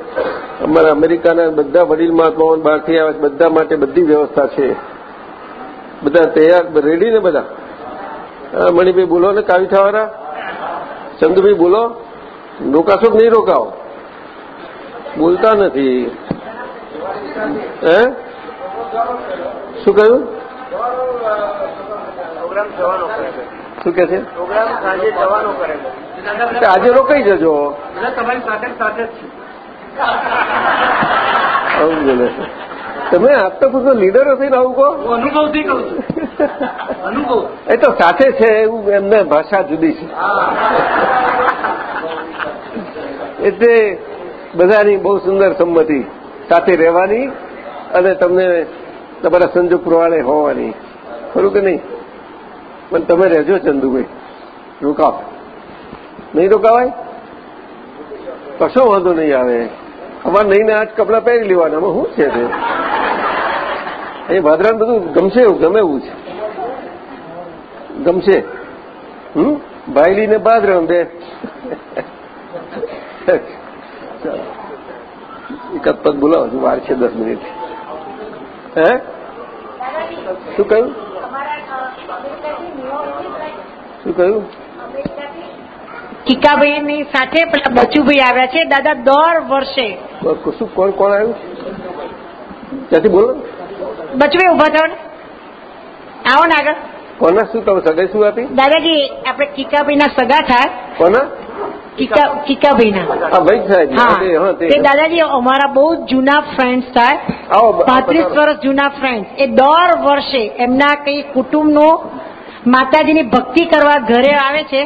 અમારા અમેરિકાના બધા વડીલ મહાત્માઓ બહારથી આવે છે, બધા માટે બધી વ્યવસ્થા છે. બધા તૈયાર રેડી ને બધા? મણિભાઈ બોલો ને, કાવિઠાવાળા. ચંદુભાઈ બોલો. રોકાશો કે નહીં રોકાવો? બોલતા નથી. હે? શું કહ્યું? પ્રોગ્રામ જવાનો કરે છે. શું કે છે? પ્રોગ્રામ સાંજે જવાનો કરે છે. આજે રોકાઈ જજો. તમારી સાથે સાથે જ છે. તમે આજ તો પૂછો લીડર થઈને આવું કહો? અનુભવથી કહું છું. અનુભવ. એ તો સાથે છે એવું એમને ભાષા જુદી છે. એટલે બધાની બહુ સુંદર સંમતિ. સાથે રહેવાની અને તમને તમારા સંજોગ પ્રમાણે હોવાની. ખરું કે નહીં? પણ તમે રહેજો ચંદુભાઈ. રોકાવ નહીં રોકાવાય કશો વાંધો નહીં આવે. અમારે નહીં ને આજ કપડાં પહેરી લેવાના. આમાં શું છે તે? એ ભાદરાને બધું ગમશે એવું, ગમે એવું છે. ગમશે. હમ? ભાઈલીને ભાદરણ બે. ચાલો એકાદ પદ બોલાવો છું વાર છે દસ મિનિટ. હે? શું કહ્યું? શું કહ્યું? કિકાભાઈની સાથે પેલા બચુભાઈ આવ્યા છે. દાદા દર વર્ષે. શું કોણ કોણ આવ્યું? ત્યાંથી બોલો. બચુભાઈ ઊભા થયો ને. આવો ને આગળ. કોના શું તમે સગાઈ શું આપી? દાદાજી આપણે કિકાભાઈના સગા થાય કોના? કિકા કિકાભાઈના ભાઈ સાહેબ હા. તે- દાદાજી અમારા બહુ જૂના ફ્રેન્ડ્સ થાય પાંત્રીસ વર્ષ જૂના ફ્રેન્ડ એ દર વર્ષે એમના કઈ કુટુંબનો માતાજીની ભક્તિ કરવા ઘરે આવે છે?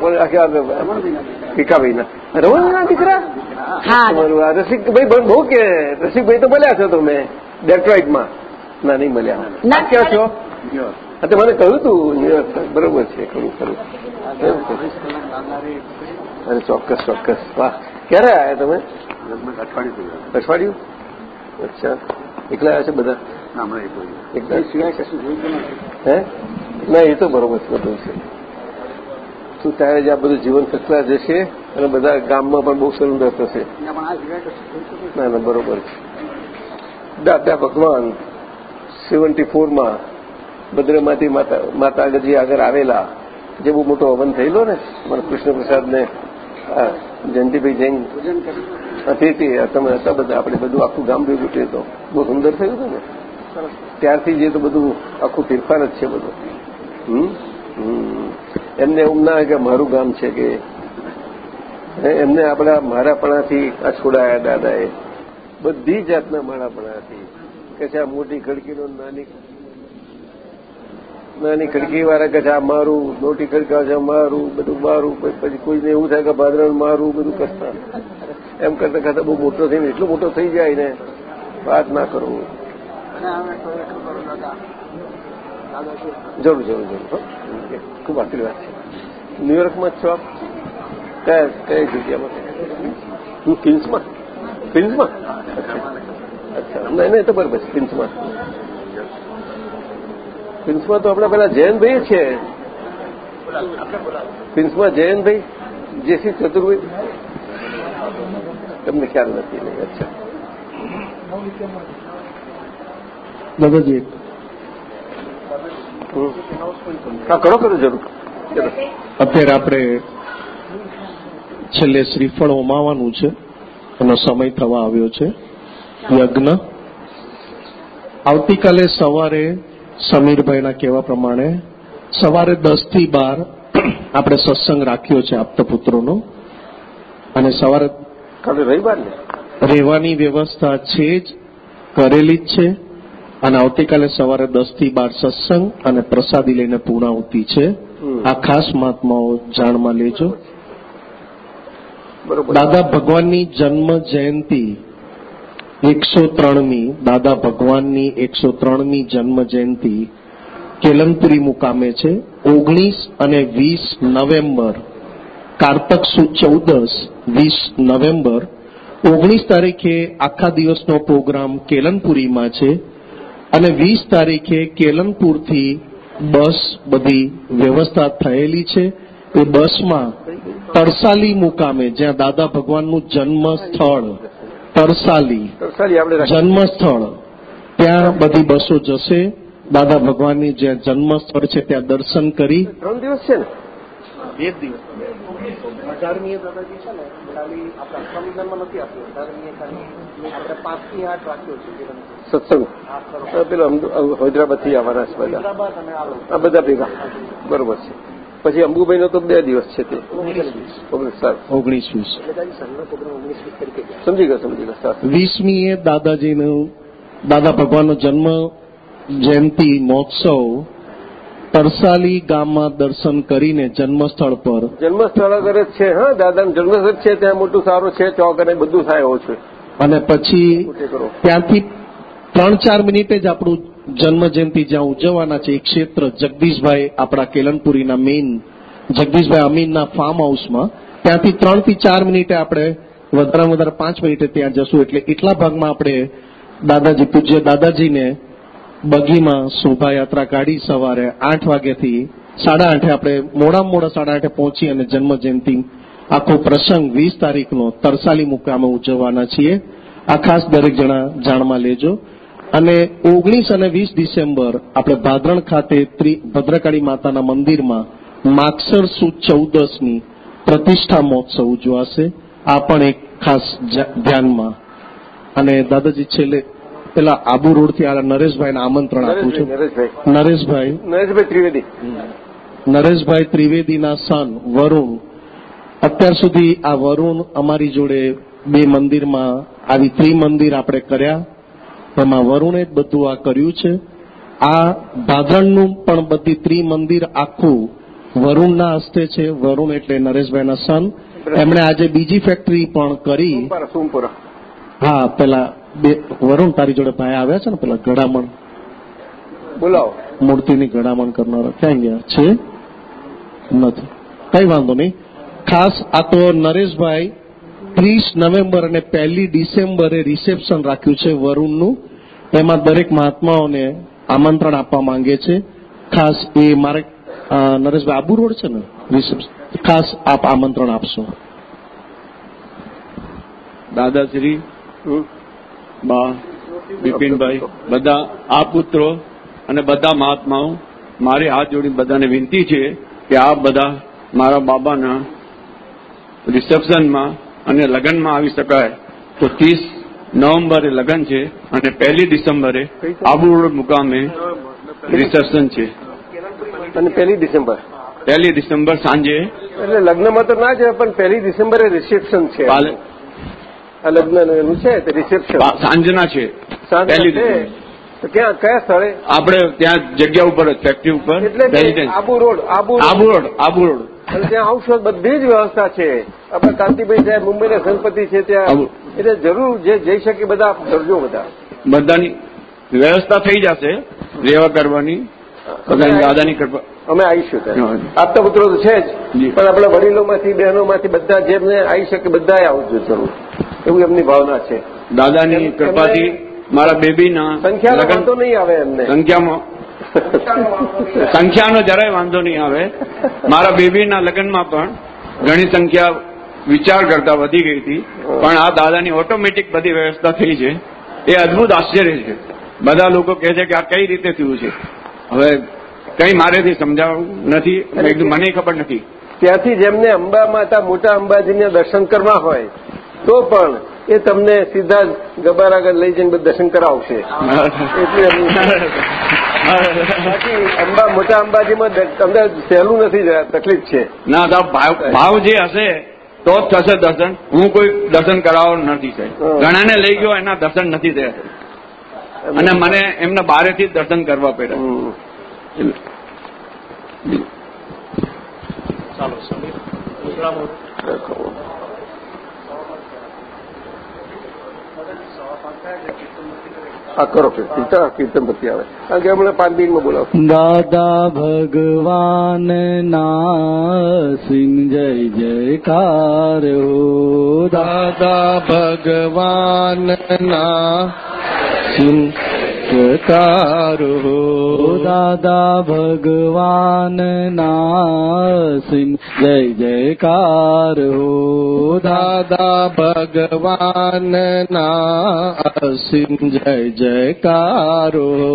પણ આખી આ ભીખાભાઈ દીકરા? હા. રસિકભાઈ બહુ બહુ કે રસિકભાઈ તો મળ્યા છો તમે ડેટ્રોઇટમાં. ના નહીં મળ્યા ક્યાં છો? હા તો મને કહ્યું તું બરોબર છે ખરું ખરું. અરે ચોક્કસ ચોક્કસ. વાહ. ક્યારે આવ્યા તમે? અઠવાડિયું અચ્છા. એકલા આવ્યા છે બધા? એકલા હે? ના એ તો બરોબર છે બધું છે. શું ત્યારે જ આ બધું જીવન સચલા જશે અને બધા ગામમાં પણ બહુ સુંદર થશે? ના ના બરોબર છે. દાદા ભગવાન સેવન્ટી ફોરમાં ભદ્રમાંથી માતા માતા આગળજી આગળ આવેલા. જે બહુ મોટો હવન થયેલો ને મને કૃષ્ણ પ્રસાદને આ જયંતિભાઈ જૈન. હતી તમે હતા બધા આપણે બધું આખું ગામ ભેગું થયું તો બહુ સુંદર થયું હતું ને. ત્યારથી જે તો બધું આખું ફેરફાર જ છે બધું. એમને એવું ના કે મારું ગામ છે કે એમને આપણા મારાપણાથી, આ છોડાયા દાદાએ, બધી જાતના મારાપણાથી કે છે આ મોટી ખડકીનો નાની નાની ખડકી વાળા કે છે આ મારું, મોટી ખડકી છે મારું, બધું મારું, પછી કોઈને એવું થાય કે ભાદરણ મારું, બધું કરતા. એમ કરતા કરતા બહુ મોટો થઈને, એટલો મોટો થઈ જાય ને, વાત ના કરવું જરૂર જરૂર જરૂર. ખૂબ આશીર્વાદ છે. ન્યુયોર્કમાં છો આપ? કયા કઈ જગ્યામાં? હું કિન્સમાં કિન્સમાં અચ્છા. નહીં નહીં તો બરાબર છે. કિન્સમાં કિન્સમાં તો આપણા પેલા જયંતભાઈ છે. કિન્સમાં જયંતભાઈ, જેસી ચતુર્ભાઈ તમને ખ્યાલ નથી અચ્છા. હમ. હા કરો કરો જરૂર. અત્યારે આપણે છેલ્લે શ્રીફળ હોમાવાનું છે. એનો સમય થવા આવ્યો છે. યજ્ઞ. આવતીકાલે સવારે સમીરભાઈના કહેવા પ્રમાણે સવારે દસથી બાર આપણે સત્સંગ રાખ્યો છે આપતપુત્રોનો અને સવારે કાલે રવિવાર રહેવાની વ્યવસ્થા છે જ. કરેલી જ છે. અને આવતીકાલે સવારે દસથી બાર સત્સંગ અને પ્રસાદી લઈને પૂર્ણાહુતિ છે. આ ખાસ મહાત્માઓ જાણમાં લેજો. દાદા ભગવાનની જન્મ જયંતિ એકસો ત્રણમી દાદા ભગવાનની એકસો ત્રણમી જન્મ જયંતિ કેલનપુરી મુકામે છે. ઓગણીસ અને વીસ નવેમ્બર કારતક સુદ ચૌદસ વીસ નવેમ્બર ઓગણીસ તારીખે આખા દિવસનો પ્રોગ્રામ કેલનપુરીમાં છે. અને વીસ તારીખે કેલનપુરથી બસ બધી વ્યવસ્થા થયેલી છે. એ બસમાં તરસાલી મુકામે જ્યાં દાદા ભગવાનનું જન્મ સ્થળ તરસાલી જન્મ સ્થળ ત્યાં બધી બસો જશે. દાદા ભગવાનની જ્યાં જન્મ સ્થળ છે ત્યાં દર્શન કરી. ત્રણ દિવસ છે ને? એક દિવસ. અઢારમીએ દાદાજી છે ને ખાલી આપણા સંવિધાનમાં નથી આપ્યું. અઢારમીએ ખાલી આપણે પાંચથી આઠ રાખ્યો છે સત્સંગ. પેલો હૈદરાબાદ આવવાના છે બધા. અને આ બધા ભેગા. બરોબર છે. પછી અંબુભાઈ નો તો બે દિવસ છે તે. ઓગણીસ સારું ઓગણીસ વીસ. સમજી ગયો સમજી ગયો સારું વીસમીએ દાદાજીનું દાદા ભગવાનનો જન્મ જયંતિ મહોત્સવ તરસાલી ગામમાં દર્શન કરીને જન્મસ્થળ પર. જન્મસ્થળ આગળ જ છે હા દાદાનું જન્મસ્થળ છે ત્યાં મોટું સારું છે ચોક અને બધું થાય છે. અને પછી કરો. ત્યાંથી ત્રણ ચાર મિનિટે જ આપણું જન્મજયંતિ જ્યાં ઉજવવાના છે એ ક્ષેત્ર જગદીશભાઈ આપણા કેલનપુરીના મેઇન જગદીશભાઈ અમીનના ફાર્મ હાઉસમાં ત્યાંથી ત્રણથી ચાર મિનિટે આપણે વધારે વધારે પાંચ મિનિટે ત્યાં જશું એટલે એટલા ભાગમાં આપણે દાદાજી પૂજ્ય દાદાજીને બગીમાં શોભાયાત્રા કાઢી સવારે આઠ વાગ્યાથી સાડા આઠે આપણે મોડા મોડા સાડા આઠે પહોંચી અને જન્મ જયંતિ આખો પ્રસંગ વીસ તારીખનો તરસાલી મુકામે ઉજવવાના છીએ. આ ખાસ દરેક જણા જાણમાં લેજો. અને ઓગણીસ અને વીસ ડિસેમ્બર આપણે ભાદરણ ખાતે ભદ્રકાળી માતાના મંદિરમાં માક્ષર સુદ ચૌદસની પ્રતિષ્ઠા મહોત્સવ ઉજવાશે. આ પણ એક ખાસ ધ્યાનમાં. અને દાદાજી છેલ્લે પેલા આબુ રોડથી આ નરેશભાઈને આમંત્રણ આપું છું. નરેશભાઈ. નરેશભાઈ. ત્રિવેદી. નરેશભાઈ ત્રિવેદીના સન વરુણ. અત્યાર સુધી આ વરુણ અમારી જોડે બે મંદિરમાં આવી ત્રિમંદિર આપણે કર્યા. એમાં વરુણે જ બધું આ કર્યું છે. આ ભાદણનું પણ બધી ત્રિમંદિર આખું વરુણના હસ્તે છે. વરુણ એટલે નરેશભાઈના સન એમણે આજે બીજી ફેક્ટરી પણ કરી. હા પેલા બે વરુણ તારી જોડે ભાઈ આવ્યા છે ને પેલા ગળામણ. બોલાવો. મૂર્તિની ગળામણ કરનારા. ક્યાં ગયા? છે? નથી. કઈ વાંધો નહીં. ખાસ આ તો નરેશભાઈ ત્રીસ નવેમ્બર અને પહેલી ડિસેમ્બરે રિસેપ્શન રાખ્યું છે વરુણનું. એમાં દરેક મહાત્માઓને આમંત્રણ આપવા માંગે છે. ખાસ એ મારે નરેશભાઈ આબુ રોડ છે ને રિસેપ્શન. ખાસ આપ આમંત્રણ આપશો. દાદાશ્રી બા બિપિનભાઈ બધા આ પુત્રો અને બધા મહાત્માઓ મારી હાથ જોડી બધાને વિનંતી છે કે આપ બધા મારા બાબાના રિસેપ્શનમાં અને લગ્નમાં આવી શકાય. તો ત્રીસ નવેમ્બરે લગ્ન છે અને પહેલી ડિસેમ્બરે આબુ રોડ મુકામે રિસેપ્શન છે. અને પહેલી ડિસેમ્બર? પહેલી ડિસેમ્બર સાંજે એટલે લગ્નમાં તો ના જાય પણ પહેલી ડિસેમ્બરે રિસેપ્શન છે. આ લગ્ન એનું છે તે રિસેપ્શન સાંજના છે. પહેલી છે. તો ક્યાં કયા સ્થળે? આપણે ત્યાં જગ્યા ઉપર જ ફેક્ટરી ઉપર. એટલે આબુ રોડ આબુ આબુ રોડ આબુ રોડ. અને ત્યાં આવશો બધી જ વ્યવસ્થા છે. આપણે કાંતિભાઈ સાહેબ મુંબઈના સંપતિ છે ત્યાં. એટલે જરૂર જે જઈ શકે બધા કરજો બધા. બધાની વ્યવસ્થા થઈ જશે. રહેવા કરવાની બધાની દાદાની કૃપા. અમે આવીશું આપતા પુત્રો તો છે જ. પણ આપણા વડીલોમાંથી બહેનોમાંથી બધા જેમને આવી શકે બધા આવજો જરૂર. એવું એમની ભાવના છે. દાદાની કૃપાથી મારા બેબીના સંખ્યાનો લગ્ન વાંધો નહીં આવે એમને. સંખ્યામાં સંખ્યાનો જરાય વાંધો નહીં આવે. મારા બેબીના લગ્નમાં પણ ઘણી સંખ્યા વિચાર કરતા વધી ગઈ હતી. પણ આ દાદાની ઓટોમેટિક બધી વ્યવસ્થા થઈ છે. એ અદભુત આશ્ચર્ય છે. બધા લોકો કહે છે કે આ કઈ રીતે થયું છે? હવે કઈ મારેથી સમજાવવું નથી. એકદમ મને ખબર નથી. ત્યાંથી જેમને અંબા માતા મોટા અંબાજીને દર્શન કરવા હોય તો પણ એ તમને સીધા જ ગબર આગળ લઈ જઈને દર્શન કરાવશે. એટલે અંબા મોટા અંબાજીમાં તમને સહેલું નથી જરા તકલીફ છે? ના ભાવ ભાવ જે હશે તો જ થશે દર્શન. હું કોઈ દર્શન કરાવવા નથી સાહેબ ઘણાને લઈ ગયો એના દર્શન નથી થયા. અને મને એમને બારેથી જ દર્શન કરવા પડ્યા. હા કરો બોલાવો દાદા ભગવાન ના સિંહ જય જયકાર હો. દાદા ભગવાન ના સિંહ જયકાર હો દાદા ભગવાન ના સિંહ જય જયકાર હો દાદા ભગવાન ના સિંહ જય જયકાર હો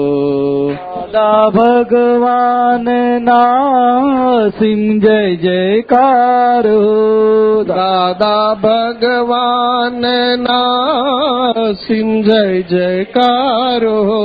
દાદા ભગવાન ના સિંહ જય જયકાર હો દાદા ભગવાન ના જય જયકાર હો